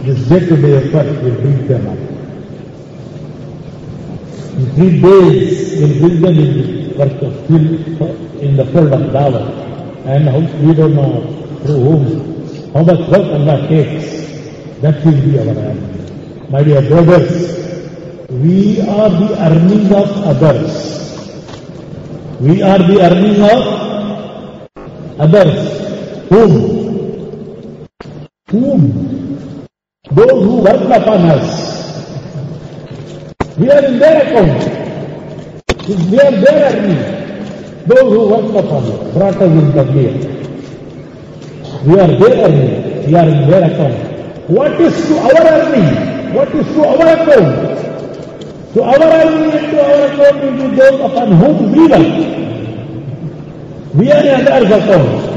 Will bring them up. In three days, we'll build them in the work of field, in the field of dawah. And how, we don't know through whom, how much work Allah takes. That will be our earning. My dear brothers, we are the earning of others. We are the earning of others. Whom? Whom? Those who work upon us. We are in their account. If We are their earning. Those who work upon it, brought us in the Tabligh. We are their earning. We are in their account. What is to our earning? What is to our account? To our earning and to our account will be those upon whom we work. We are in others' account.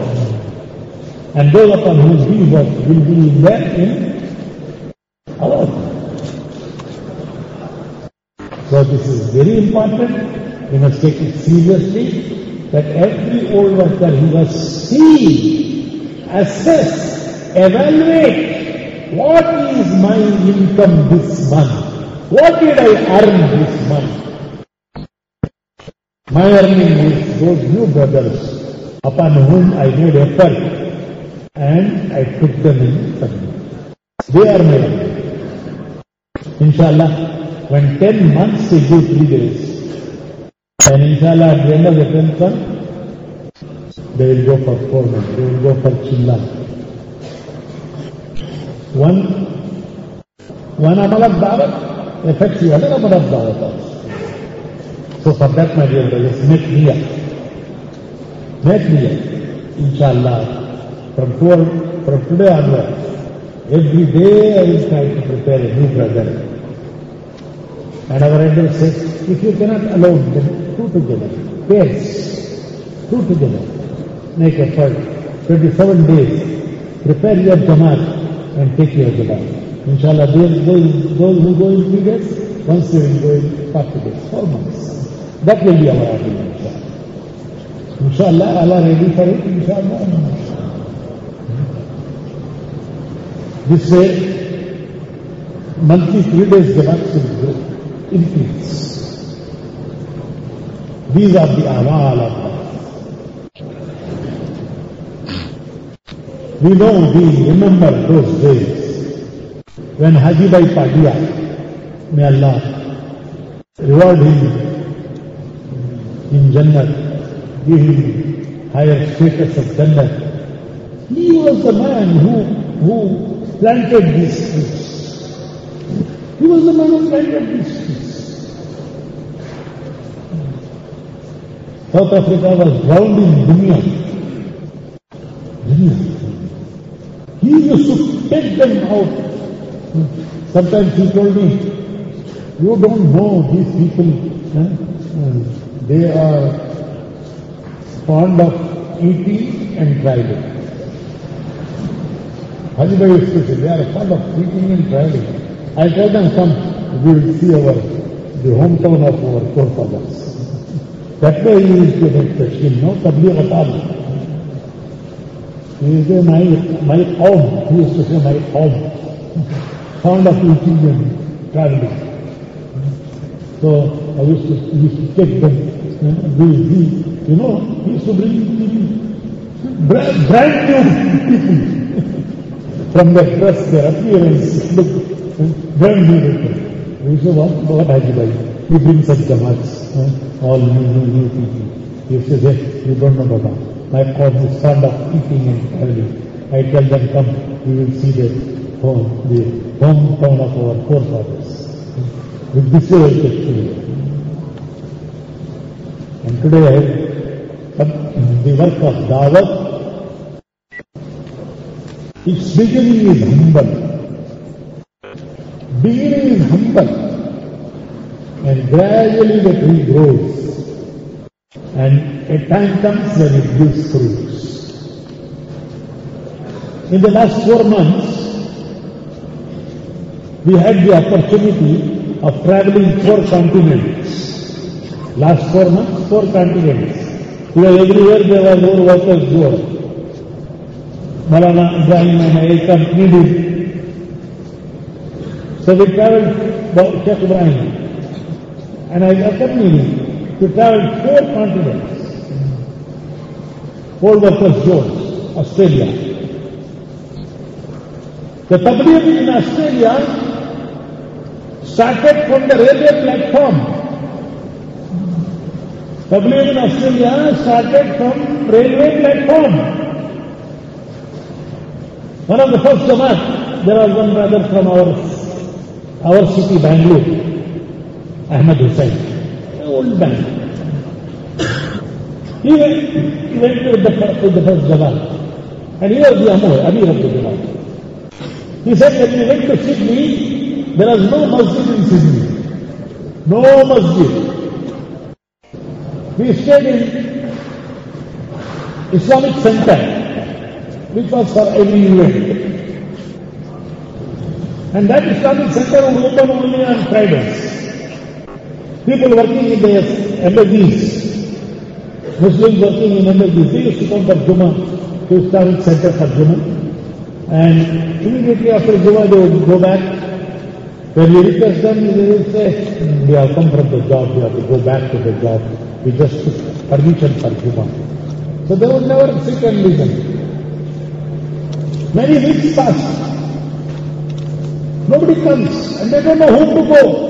And those upon whom we work will be in their in. So this is very important. We must take it seriously that every old worker he must see, assess, evaluate what is my income this month? What did I earn this month? My earning is those new brothers upon whom I made effort and I took them in. They are my. Inshallah, when 10 months they do three days, and inshallah at the end of the 10th month, they will go for four months, they will go for chilla. One, one amal of dawat affects the other amal of dawat also. So for that, my dear brothers, make niya. Make niya. Inshallah, from, two, from today onwards, every day I will try to prepare a new present. And our elder says, if you cannot alone, then two together. Pairs, two together. Make effort. 27 days. Prepare your jamaat and take your jamaat. Inshallah, those, those, those who go in three days, once they will go in 40 days, four months. That will be our argument, inshallah. Inshallah, Allah ready for it, inshallah. This way, monthly three days jamaat should increase. These are the amal of We know, we remember those days when Haji Bhai Padia, may Allah reward him in Jannah, give him higher status of Jannah. He was the man who, who planted these trees. He was the man who planted these trees. South Africa was drowned in dunya. Dunya. He used to take them out. Sometimes he told me, you don't know these people, eh? they are fond of eating and driving. Hajibhai used to say, they are fond of eating and driving. I told them, come, we will see our, the hometown of our forefathers. That way he used to make tashkil, no? Tabligh atal. He used to say, my, my home, he used to say, my home. Fond of eating and traveling. So I used to, used to take them. We, we, you know, he used to bring people, brand, brand new people. From their dress, their appearance, look, brand new people. We say, what, Bhai? He brings such jamats, eh? all new, new, new people. He says, hey, you don't know Baba. My cause is fond of eating and traveling. I tell them, come, we will see the home, the hometown of our forefathers. With this way actually. And today, the work of Dawat, its beginning is humble. Beginning is humble. And gradually the tree grows. And a time comes when it gives fruits. In the last four months, we had the opportunity of traveling four continents. Last four months, four continents. Because everywhere there were more workers who were. Maulana Ibrahim and I So we traveled, Sheikh Ibrahim, and I accompanied him to travel four continents. Four workers George, Australia. The Tabligh in Australia started from the railway platform. Tabligh in Australia started from railway platform. One of the first Jamaat, there was one brother from our, our city, Bangalore, Ahmed Hussain, an old man. He went, he went with the, fir- with the first Jamaat. And he was the Amir, Amir of the Jamaat. He said when we went to Sydney, there was no masjid in Sydney. No masjid. We stayed in Islamic Center, which was for every event. And that Islamic Center would open only on Fridays. People working in the embassies, Muslims working in embassies, they used to come for Jummah to Islamic Center for Jummah. And immediately after Jummah, they would go back. When we request them, they will say, we have come from the job, we have to go back to the job. We just took permission for Jummah. So they would never sit and listen. Many weeks pass. Nobody comes and they don't know whom to go.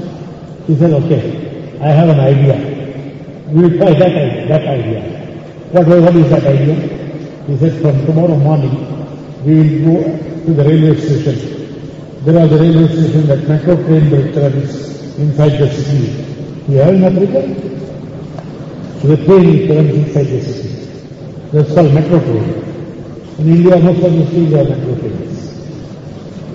He said, okay, I have an idea. We will try that idea. That idea. What, what is that idea? He said, from tomorrow morning, we will go to the railway station. There are the railway station that metro train will travels inside the city. You have in Africa? The train runs inside the city. That's called metro train. In India, most of the cities are metro trains.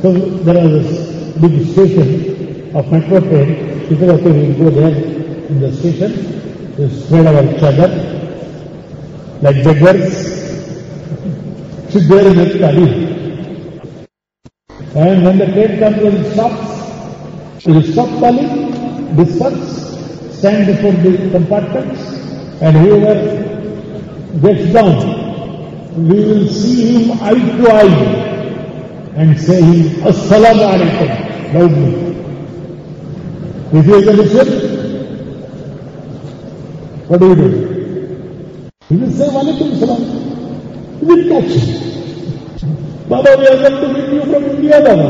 So there was this big station of metro train. Said, okay, we go there in the station, we spread our chadar like beggars. sit there and study. And when the train comes and stops, it will stop calling, disperse, stand before the compartments, and whoever gets down, we will see him eye to eye and say him, Assalamu alaikum, loudly. If is a Muslim, what do we do? He will say, Walaikum salam. He will catch him. Baba, we are going to meet you from India, Baba.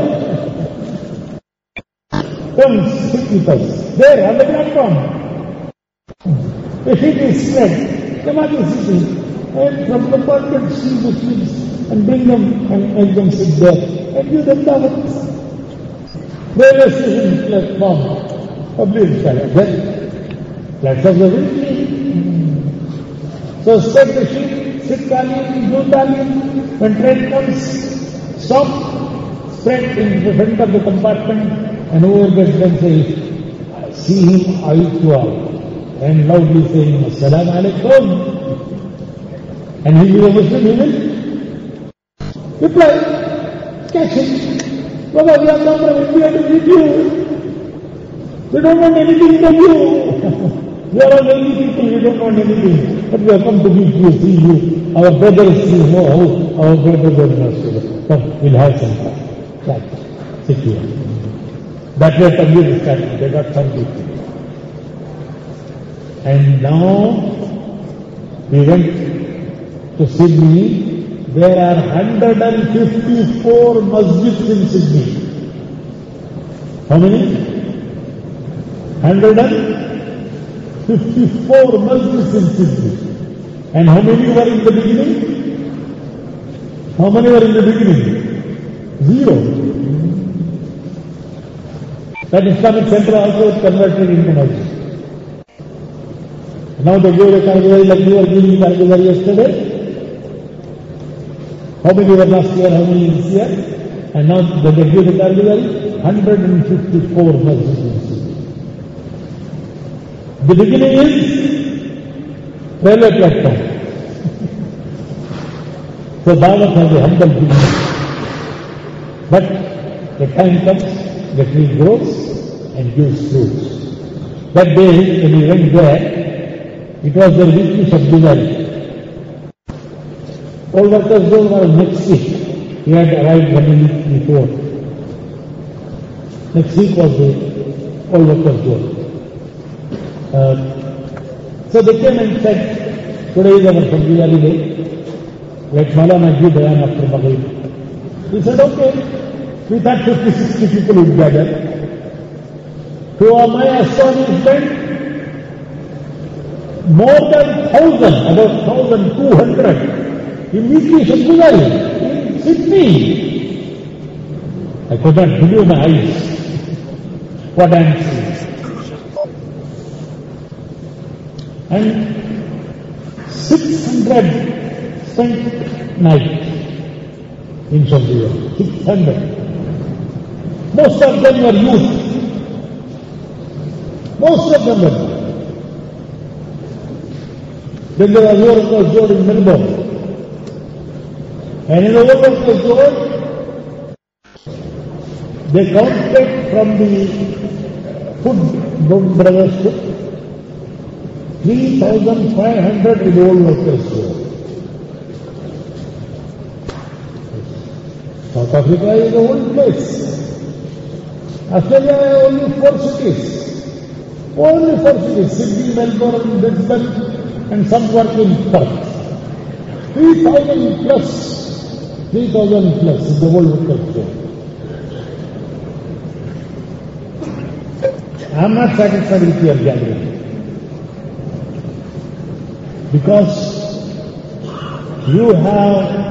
Come sit with us. There, on the platform. The heat is spread. Come on, sitting. And from the pulpit, see the kids and bring them and make them sit there and give them dawat. Railway station platform. Side. Then, platforms are very clean. So set the sheet, sit talim, do talim. When train comes, stop, spread in the front of the compartment and whoever gets them say, see him eye to eye and loudly saying, Assalamu alaikum. And he is a Muslim, he will reply, catch him. Baba, we have come from India to meet you. We don't want anything from you. we are all lazy people, we don't want anything. But we have come to meet you, see you. Our brothers, you know how our brothers are not Come, we'll have some fun. Right. Sit here. That way Tabligh started. They got some people. And now we went to Sydney. There are 154 masjids in Sydney. How many? 154 masjids in Sydney. And how many were in the beginning? How many were in the beginning? Zero. That Islamic center also was converted into masjid. Now they gave a Kargazari like you were giving Kargazari yesterday. How many were last year, how many this year? And now they give the Kargazari, 154 masjids in Sydney. The beginning is railway platform. so Dawat has a humble beginning. But the time comes, the tree grows and gives fruits. That day when we went there, it was the of Diwali. All workers zone was next week. He had arrived one week before. Next week was the all workers zone. So they came and said, today is our Diwali day. Let Maulana give Bayan after Maghrib. We said, okay. We thought 50, 60 people would gather. To my astonishment, more than thousand, about thousand two hundred, immediately Shabdugari in Sydney. I could not believe my eyes. What I am seeing. And 600 spent night in Shabdugari. 600. Most of them were youth. Most of them were. Then there was Overcast Road in Melbourne. And in the Overcast Road, they counted from the food brothers 3,500 in old workers Road. South Africa is a old place. Australia only four cities. Only four cities, Sydney, Melbourne, Brisbane, and some work in Perth. 3,000 plus, 3,000 plus is the whole workers zone. I am not satisfied with your gathering. Because you have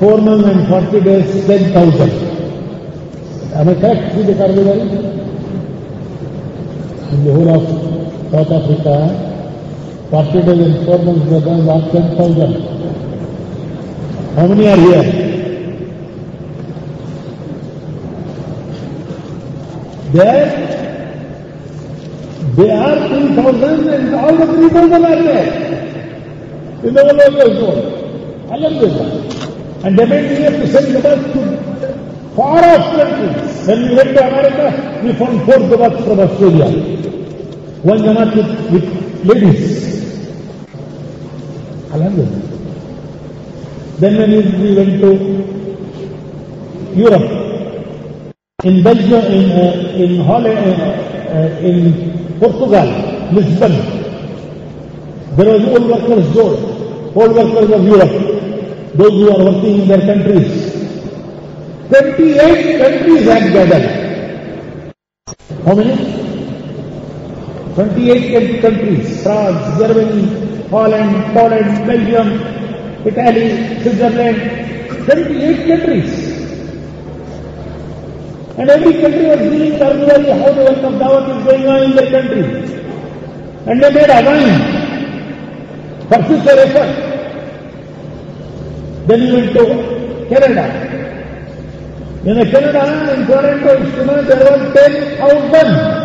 four months and 40 days, 10,000. Am I correct with the Kargazari? In the whole of South Africa, 40 days and 4 months they done about 10,000. How many are here? There, they are 3,000 and all the 3,000 are there. In the whole the zone. Alhamdulillah. And they made have to send the to far off countries. When we went to America, we found four Jamaats from Australia. One Jamaat with, with ladies. Alhamdulillah. Then when we- we went to Europe, in Belgium, in, uh, in Holland, uh, uh, in Portugal, Lisbon, there was all workers zone, all workers of Europe, those who are working in their countries. 28 countries had gathered. How many? 28 countries, France, Germany, Holland, Poland, Belgium, Italy, Switzerland, 28 countries. And every country was giving ordinarily how the work of Dawat is going on in their country. And they made a for future effort. Then we went to Canada. In Canada, in Toronto, Ijtima, there were 10,000.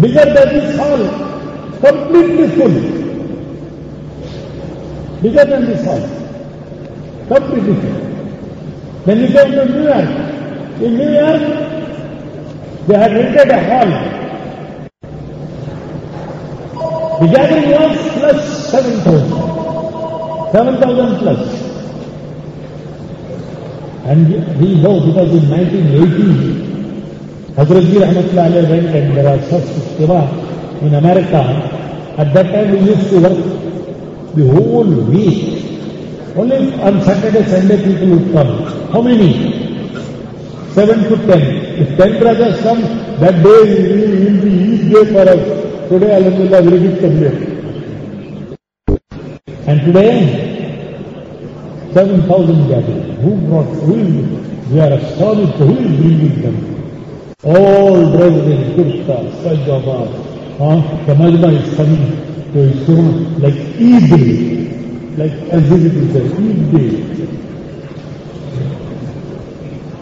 Bigger than this hall. Completely full. Bigger than this hall. Completely full. Then we came to New York. In New York, they had rented a hall. The gathering was plus 7,000. 7,000 plus. And we know because in 1980, Hazrat Ji Rahmatullah went and there was such seva in America. At that time we used to work the whole week. Only on Saturday, Sunday people would come. How many? Seven two ten ten some that day will be add day good اوڈے complete and today seven thousand جا ہو not well we are سال ہوئی کم آل driver کرتا سج آباد ہاں اولیڈ complete سب سمجھ میں as day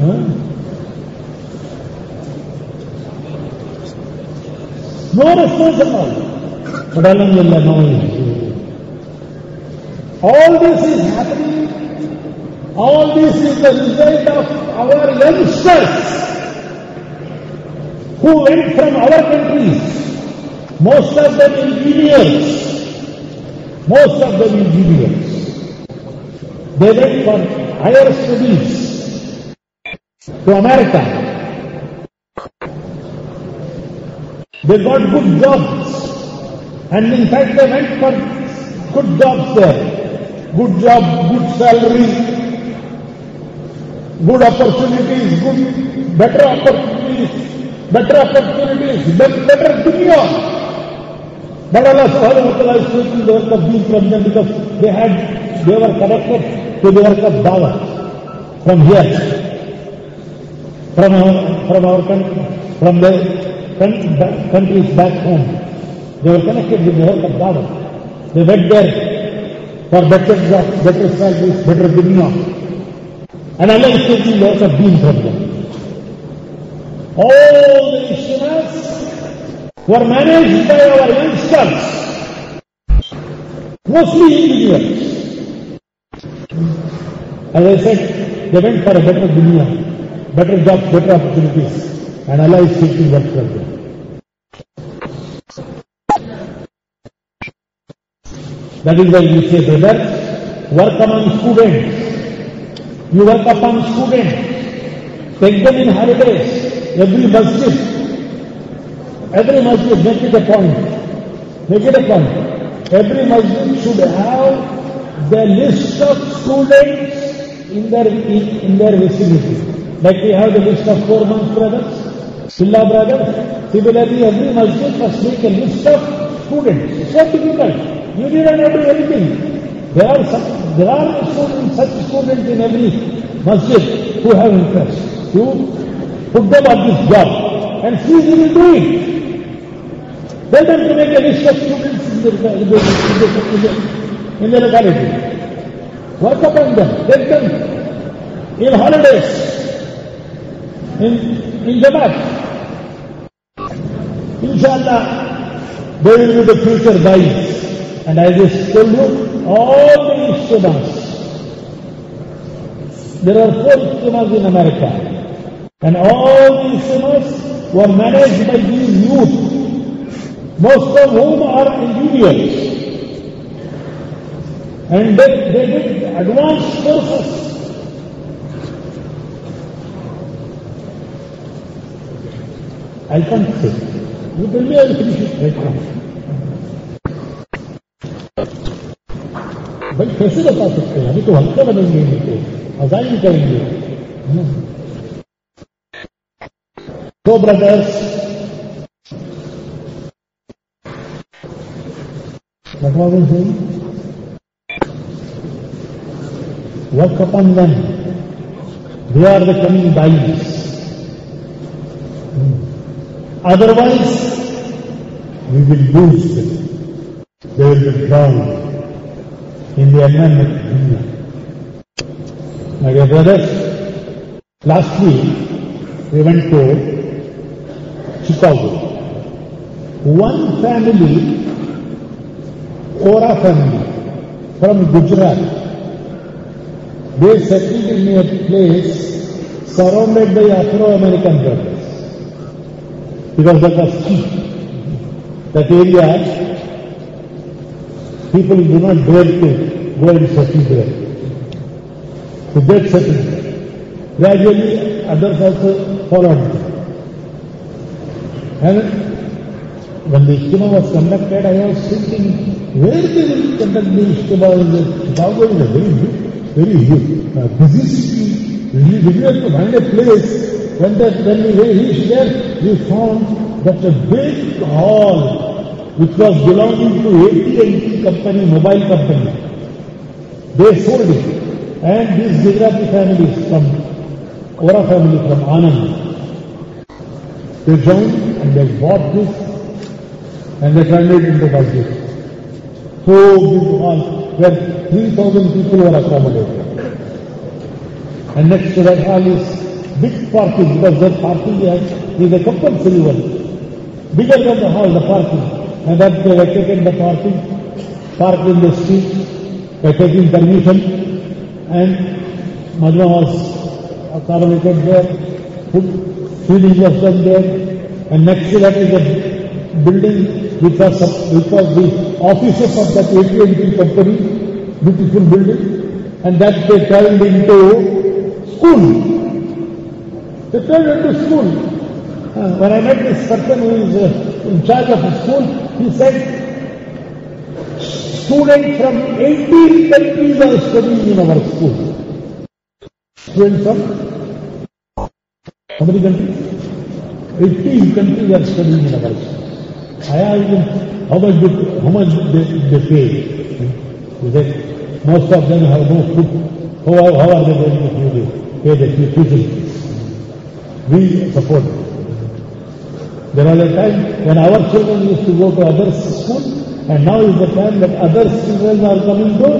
all this is happening all this is the result of our youngsters who went from our countries most of the engineers most of the engineers they went for higher studies America. They got good jobs. And in fact they went for good jobs there. Good job, good salary, good opportunities, good, better opportunities, better opportunities, better, better dunya. But Allah subhanahu wa ta'ala is taking the work of these from them because they had, they were connected to the work of dawah from here, from our, from our from the coun- countries back home. They were connected with the work of dawah. They went there for better jobs, better salaries, better dunya. And Allah is taking work of deen from them. All the issues were managed by our youngsters, mostly individuals. As I said, they went for a better dunya, better jobs, better opportunities, and Allah is taking work from them. That is why we say, brother, work among students. You work upon students. Take them in holidays. Every masjid. Every masjid, make it a point. Make it a point. Every masjid should have the list of students in their, in, in their vicinity. Like we have the list of four months brothers, Silla brothers. Similarly, every masjid must make a list of students. So difficult. You need not do anything. There are some, there are students, such students in every masjid who have interest. You put them on this job and see who will do it. Tell them to make a list of students in the, in the, in the, in the, locality. Work upon them. Take them in holidays, in, in Jamaat. Inshallah, they will be the future guides. And I just told you, all the Ijtimas, there are four Ijtimas in America. And all the Ijtimas were managed by these youth, most of whom are engineers. And they, they did advanced courses. I can't say. You will never finish it right now. بھائی کیسے بتا سکتے ہیں ابھی تو ہفتے بدل گئے ان کو ہزار کریں گے تو brothers Lucknow work upon men they are the coming boys Otherwise, we will lose them. They will be drowned in the of. My dear brothers, last week we went to Chicago. One family, Ora family, from Gujarat, they settled in a place surrounded by Afro-American brothers. Because that was cheap. That area, people do not dare to go and settle there. So they settled. Gradually, others also followed. And when the Ijtima was conducted, I was thinking, where they will conduct the Ijtima in the Chicago is a very big very uh, busy city. We, we had to find a place. When, we reached there, we found that a big hall which was belonging to AT&T company, mobile company. They sold it. And these Gujarati families from, Ora family from Anand, they joined and they bought this and they turned it into masjid. So big hall where 3,000 people were accommodated. And next to that hall is big parking because that parking is, a compulsory one. Bigger than the hall, the parking. And that they vacated the parking, parked in the street by taking permission and Majma was accommodated there, food, feeding was done there. And next to that is a building which was, which was the offices of that AT&T company, beautiful building, and that they turned into school. They turned into school. Uh, when I met this person who is uh, in charge of the school, he said, students from 18 countries are studying in our school. Students from how many countries? 18 countries are studying in our school. I asked them how much they, how much they, they pay. He said, most of them have no food. How, are- how are they going to pay the, pay the tuition? We support. There was a time when our children used to go to other school, and now is the time that other children are coming to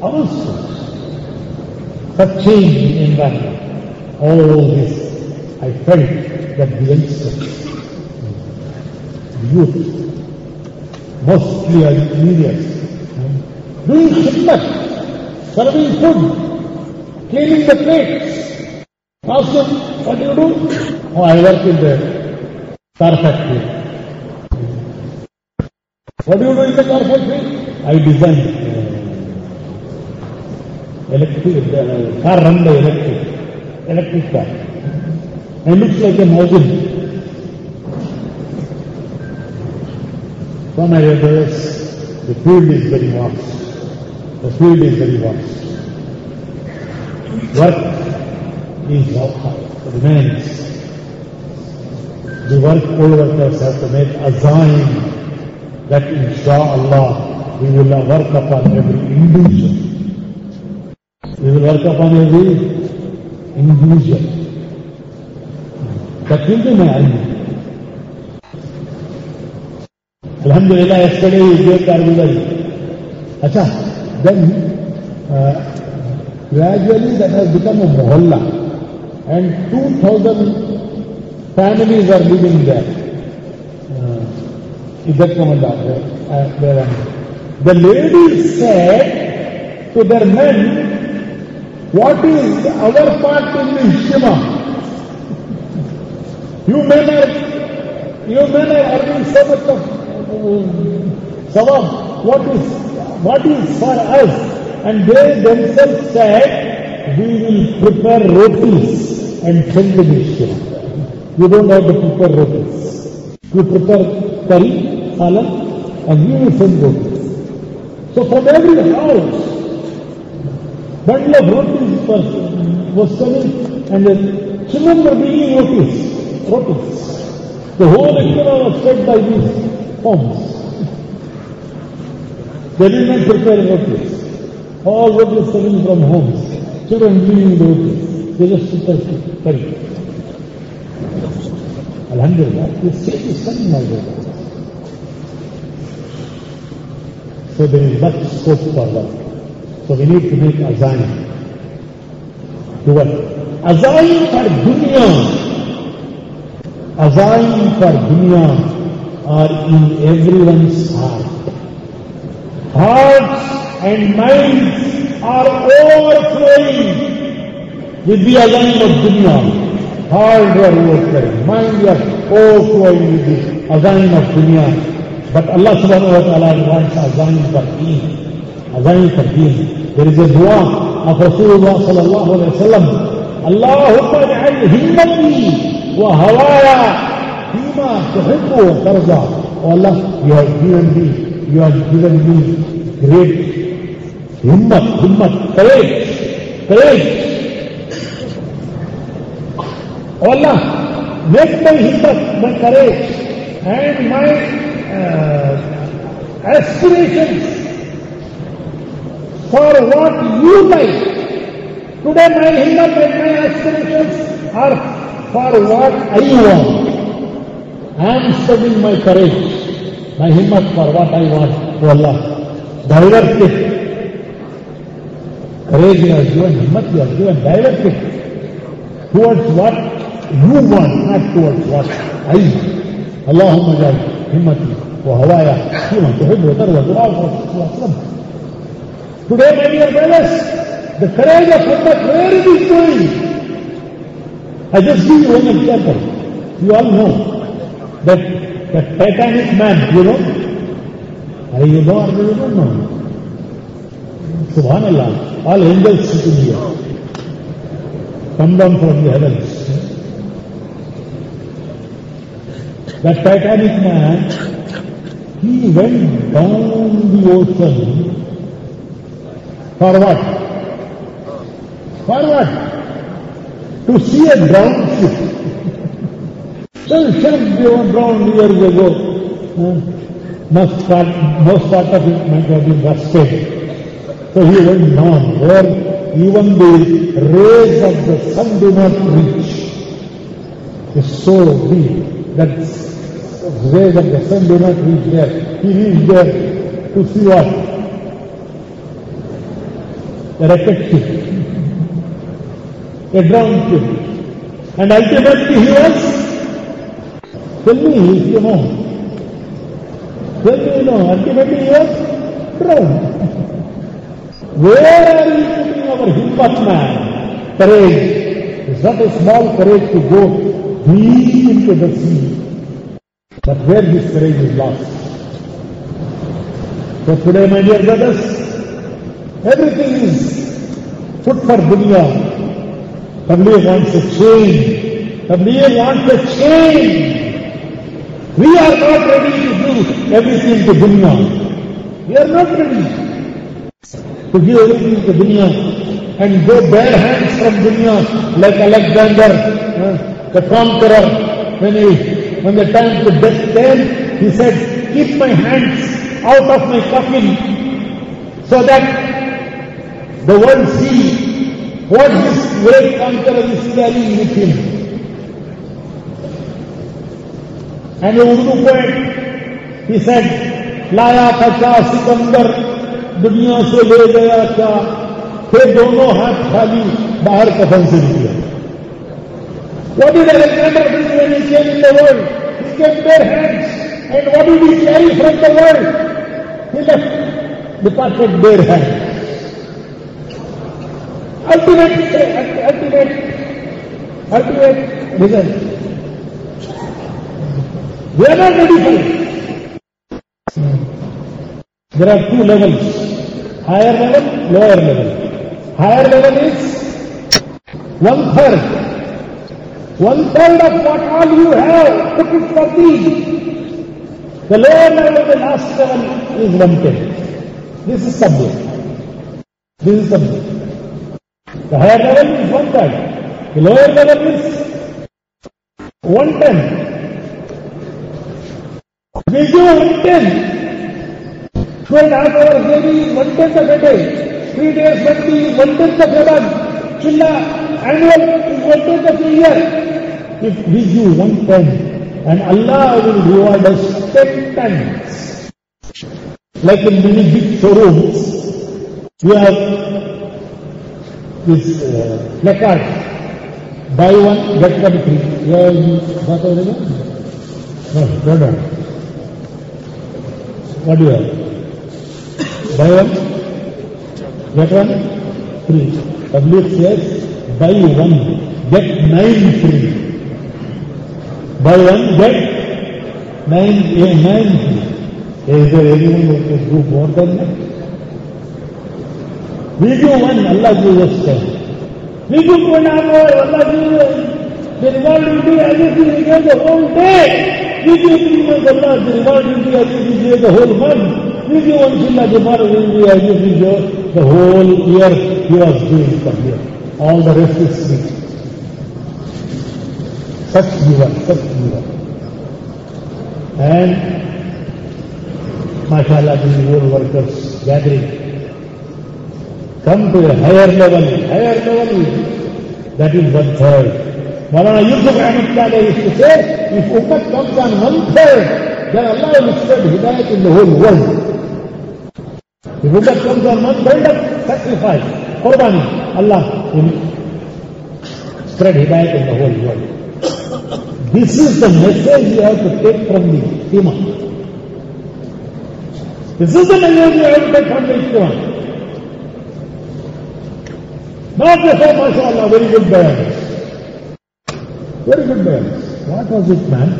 our schools. Such change in environment. All this, I felt that the youngsters, the youth, mostly are engineers, doing khidmat, serving food, cleaning the plates. Them, what do you do? Oh, I work in the car factory. What do you do in the car factory? I design uh, electric, uh, car run by electric, electric car. And looks like a mountain. So my brothers, the field is very vast. The field is very vast. Work شا اللہ we will وک اپن individual we will وک اپن individual کٹن دے گا screen اچھا then gradually گلا and two thousand families are living there ادھر the ladies sit to the men what is our part in Sheema you men are you men are earning so much of سوال what is what is for us and they them sit we will prepare rotis and them in Shima. You don't have to prepare rotis. You prepare curry, salam, and you will send rotis. So from every house, bundle of rotis was, was coming and the children were bringing rotis, rotis. The whole Ikra was fed by these homes. They did not prepare rotis. All rotis coming from homes. Children bringing rotis. They just prepare curry. Alhamdulillah, this state is coming my brother. So there is much scope for that. So we need to make azan. To what? Azan for dunya. Azan for dunya are in everyone's heart. Hearts and minds are overflowing دیا line of دنیا hardware mindware ازائن of دنیا but Allah سبحانہ و تعالیٰ عمران کا ازائن پر دین ازائن پر دین پھر جو دعا آپ رسول اللہ صلی اللہ علیہ وسلم اللہ حکم جعل ہمت دی وہ ہوا دیما تو حب و قرضا اور Allah you have given the you have given the great ہمت ہمت کریٹ کریٹ اور اللہ میک مائی ہمت میں کرے and my aspiration for what you my today my ہمت and my aspiration are for what I want I am studying my courage my ہمت for what I want to Allah divert courage your given ہمت your given divert ٹوڈ what given, divert you want, not towards what I اللهم اجعل همتي وهوايا فيما تحب وترضى دعاء الرسول صلى الله عليه وسلم Today, my dear brothers, the courage of Himmat, where it is going? I just give you one example. You all know that the Titanic man, you know? Are you know or you don't know? Subhanallah, all angels sitting here. Come down from the heavens. That Titanic man, he went down the ocean for what? For what? To see a drowned ship. Well, ship they were drowned years ago. Uh, most part, most part of it might have been rusted. So he went down where even the rays of the sun do not reach. It's so deep that rays of the sun do not reach there. He reached there? A wrecked ship. And ultimately he was, tell me if you know, tell me you know, ultimately he was drowned. Where are we putting our himmat man? Courage. It's not a small courage to go deep into the sea. But where this courage is lost. So today, my dear brothers, everything is put for dunya. Tabligh wants a change. Tabligh wants a change. We are not ready to do everything to dunya. We are not ready to give everything to dunya and go bare hands from dunya like Alexander, uh, the conqueror. When he, when the time to death came, he said, keep my hands out of my coffin so that the world see what this great conqueror is carrying with him. And the Urdu poet, he said, لایا تھا کیا سکندر دنیا سے لے گیا کیا پھر دونوں ہاتھ خالی باہر کفن سے نکلے What did Alexander bring when he came in the world? He came bare hands. And what did he carry from the world? He left the departed bare hands. Ultimate, ultimate, ultimate result. We are not ready for it. There are two levels. Higher level, lower level. Higher level is one third. One third of what all you have, put it for thee. The lower level, of the last level is one tenth. This is subject. This is subject. The higher level is one third. The lower level is one tenth. We do one tenth. Two and a half hours maybe one tenth of a day. Three days maybe one tenth of a month. Chilla annual one tenth of a year. If we give one tenth, and Allah will reward us ten times. Like in many big showrooms, you have this uh, placard, buy one, get one free. You have what are they? No, don't. What do you have? Buy one, get one, free. Public says, buy one, get nine free. Buy one, get nine, yeah, nine free. Is there anyone who can do more than that? We do one, Allah gives us ten. We do two and Allah gives us. The reward will be as if we gave the whole day. We do three months, Allah, the reward will be as if we gave the whole month. We do one Shilla, the reward will be as if we gave the whole year he was doing from here. All the rest is free. Such giver, such giver. And mashallah, these whole workers gathering come to a higher level, higher level, that is one third. Maulana Yusuf Ahmad used to say, if Ummah comes on one third, then Allah will spread Hidayat in the whole world. If Ummah comes on one third of sacrifice, Qurbani, Allah will spread Hidayat in the whole world. This is the message you have to take from the Imam. This is the message you have to take from the Imam. Not just, oh, mashallah, very good bayan. Very good bayan. What was it, man?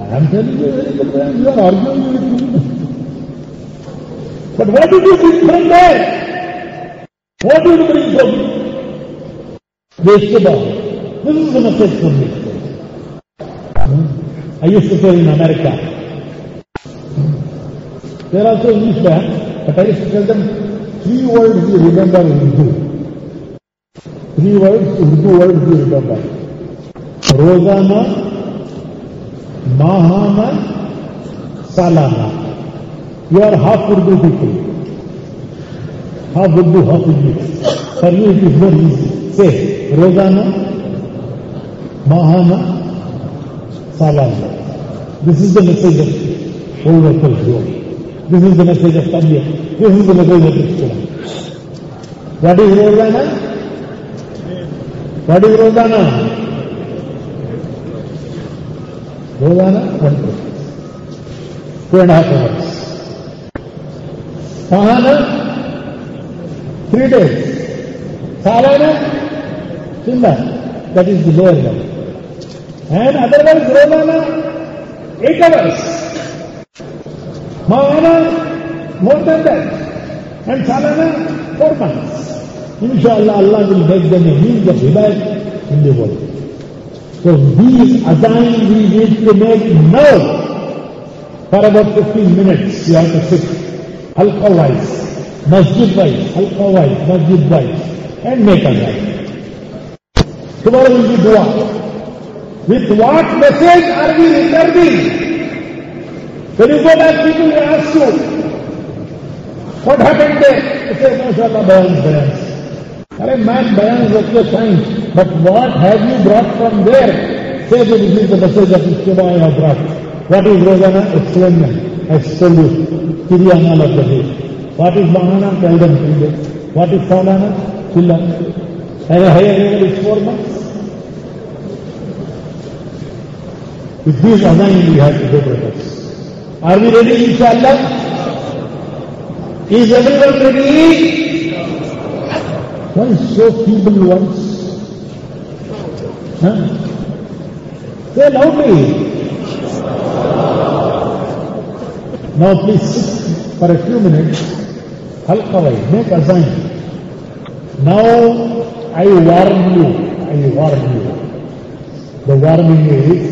I am telling you very good bayan. You are arguing with me. But what did you bring from there? What you bring the Ishtiba? This is the message from me. Hmm. I used to say in America, hmm. they are also English band, but I used to tell them three words you remember in Urdu. Three words, Urdu words you remember. Rozana, Mahana, Salana. You are half Urdu people. ہاں بدو ہاں بدو کی business سے روزانہ، ماہانہ، سالانہ۔ This is the message of whole worker this is the message of India this is the message of student what is روزانہ واٹ از روزانہ روزانہ one two and half hours ماہانہ تھری ڈیز دیکٹ is and otherwise go مسا more دین bed سارے نا four months in شاء اللہ اللہ we make دن میز دیکھ in make no for about fifteen minutes you have to sit ہلکا وائز مسجد وائز ہلکا wise Masjid wise and make a wise tomorrow will be دعا۔ With what message are we returning when you go back people what happen they اسے ماشاء اللہ بیان بیان ارے مین بیان is okay fine but what have you brought from there سے they this is the message of اجتماع آئی ہیو واٹ از روزانہ ایکسلینٹ ایکسلوٹ کریانہ لفظ ہے Amal of the day. What is Bahana? Tell them three days. What is Salana? Chilla. Have a higher level is four months. With these Adhan we have to go brothers. Are we ready inshallah? Is everyone ready? Why so feeble ones? Huh? Say loudly. Now please sit for a few minutes. Halkawai, make a sign. Now I warn you, I warn you. The warning is,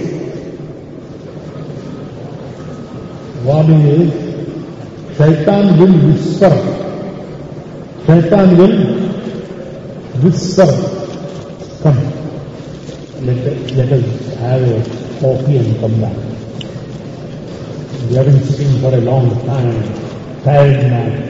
warning is, Shaitan will whisper. Shaitan will whisper. Come, let, let us have a coffee and come back. We have been sitting for a long time. Tired man,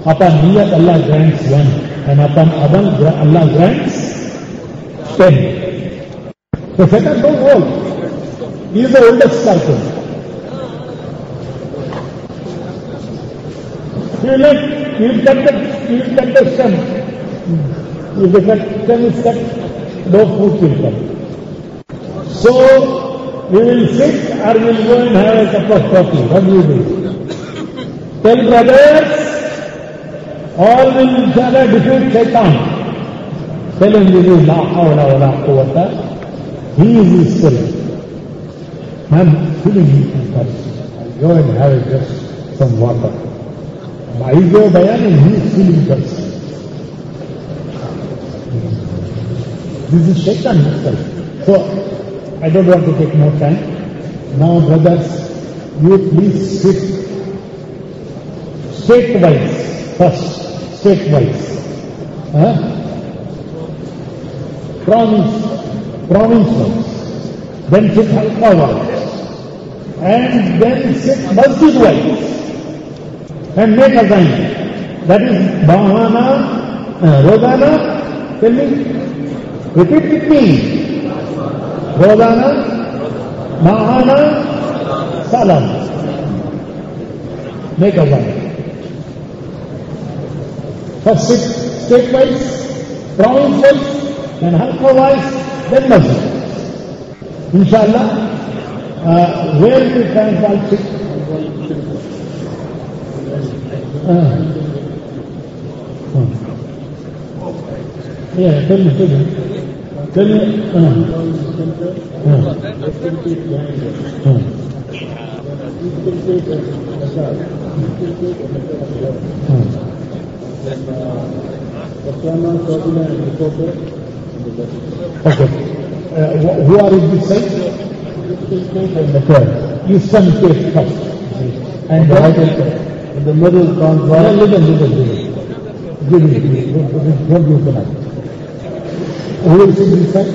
Upon niyat, Allah grants one. And upon amal, Allah grants ten. The shaitan don't hold. He is the oldest person. He will not, he will cut the, he will cut the stem. If the stem is cut, no fruit will come. So, we will sit or we will go and have a cup of coffee. What do you do? Tell brothers, all will inshallah defeat shaitan. Tell him this is la hawla wa la quwwata. He is his spirit. I'm feeling him first. Go and have just some water. I go bayan and he is feeling first. This is shaitan himself. So, I don't want to take more time. Now, brothers, you please sit state-wise first, state-wise. Huh? Province, province-wise. Then sit halqa-wise. And then sit masjid-wise. And make a sign. That is Bahana, uh, Rodana, tell me. Repeat with me. Rodana, Mahana, Salam. Make a sign. First six state-wise, province-wise, and halqa-wise, then masjid. Inshallah, uh, where the time fall sit? Uh. Yeah, tell me, tell me. Tell me. Uh, uh, uh. Uh. Okay. Uh, wh- who are in this side? Okay. Eastern Cape first. And right in the middle comes one. No, little, little, little. Give me, give me. Don't, don't, don't use the mic. Who is in this side?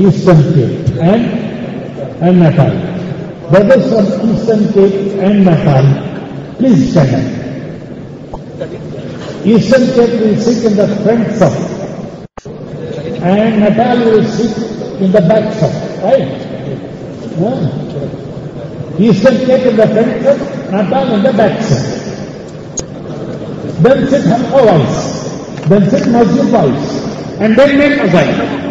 Eastern Cape and and Natal. Brothers from Eastern Cape and Natal, please stand up. Eastern Cape will sit in the front side and Natal will sit in the back side, right? Yeah. Eastern Cape in the front side, Natal in the back side. Then sit halqa wise, then sit masjid wise, and then make a sign.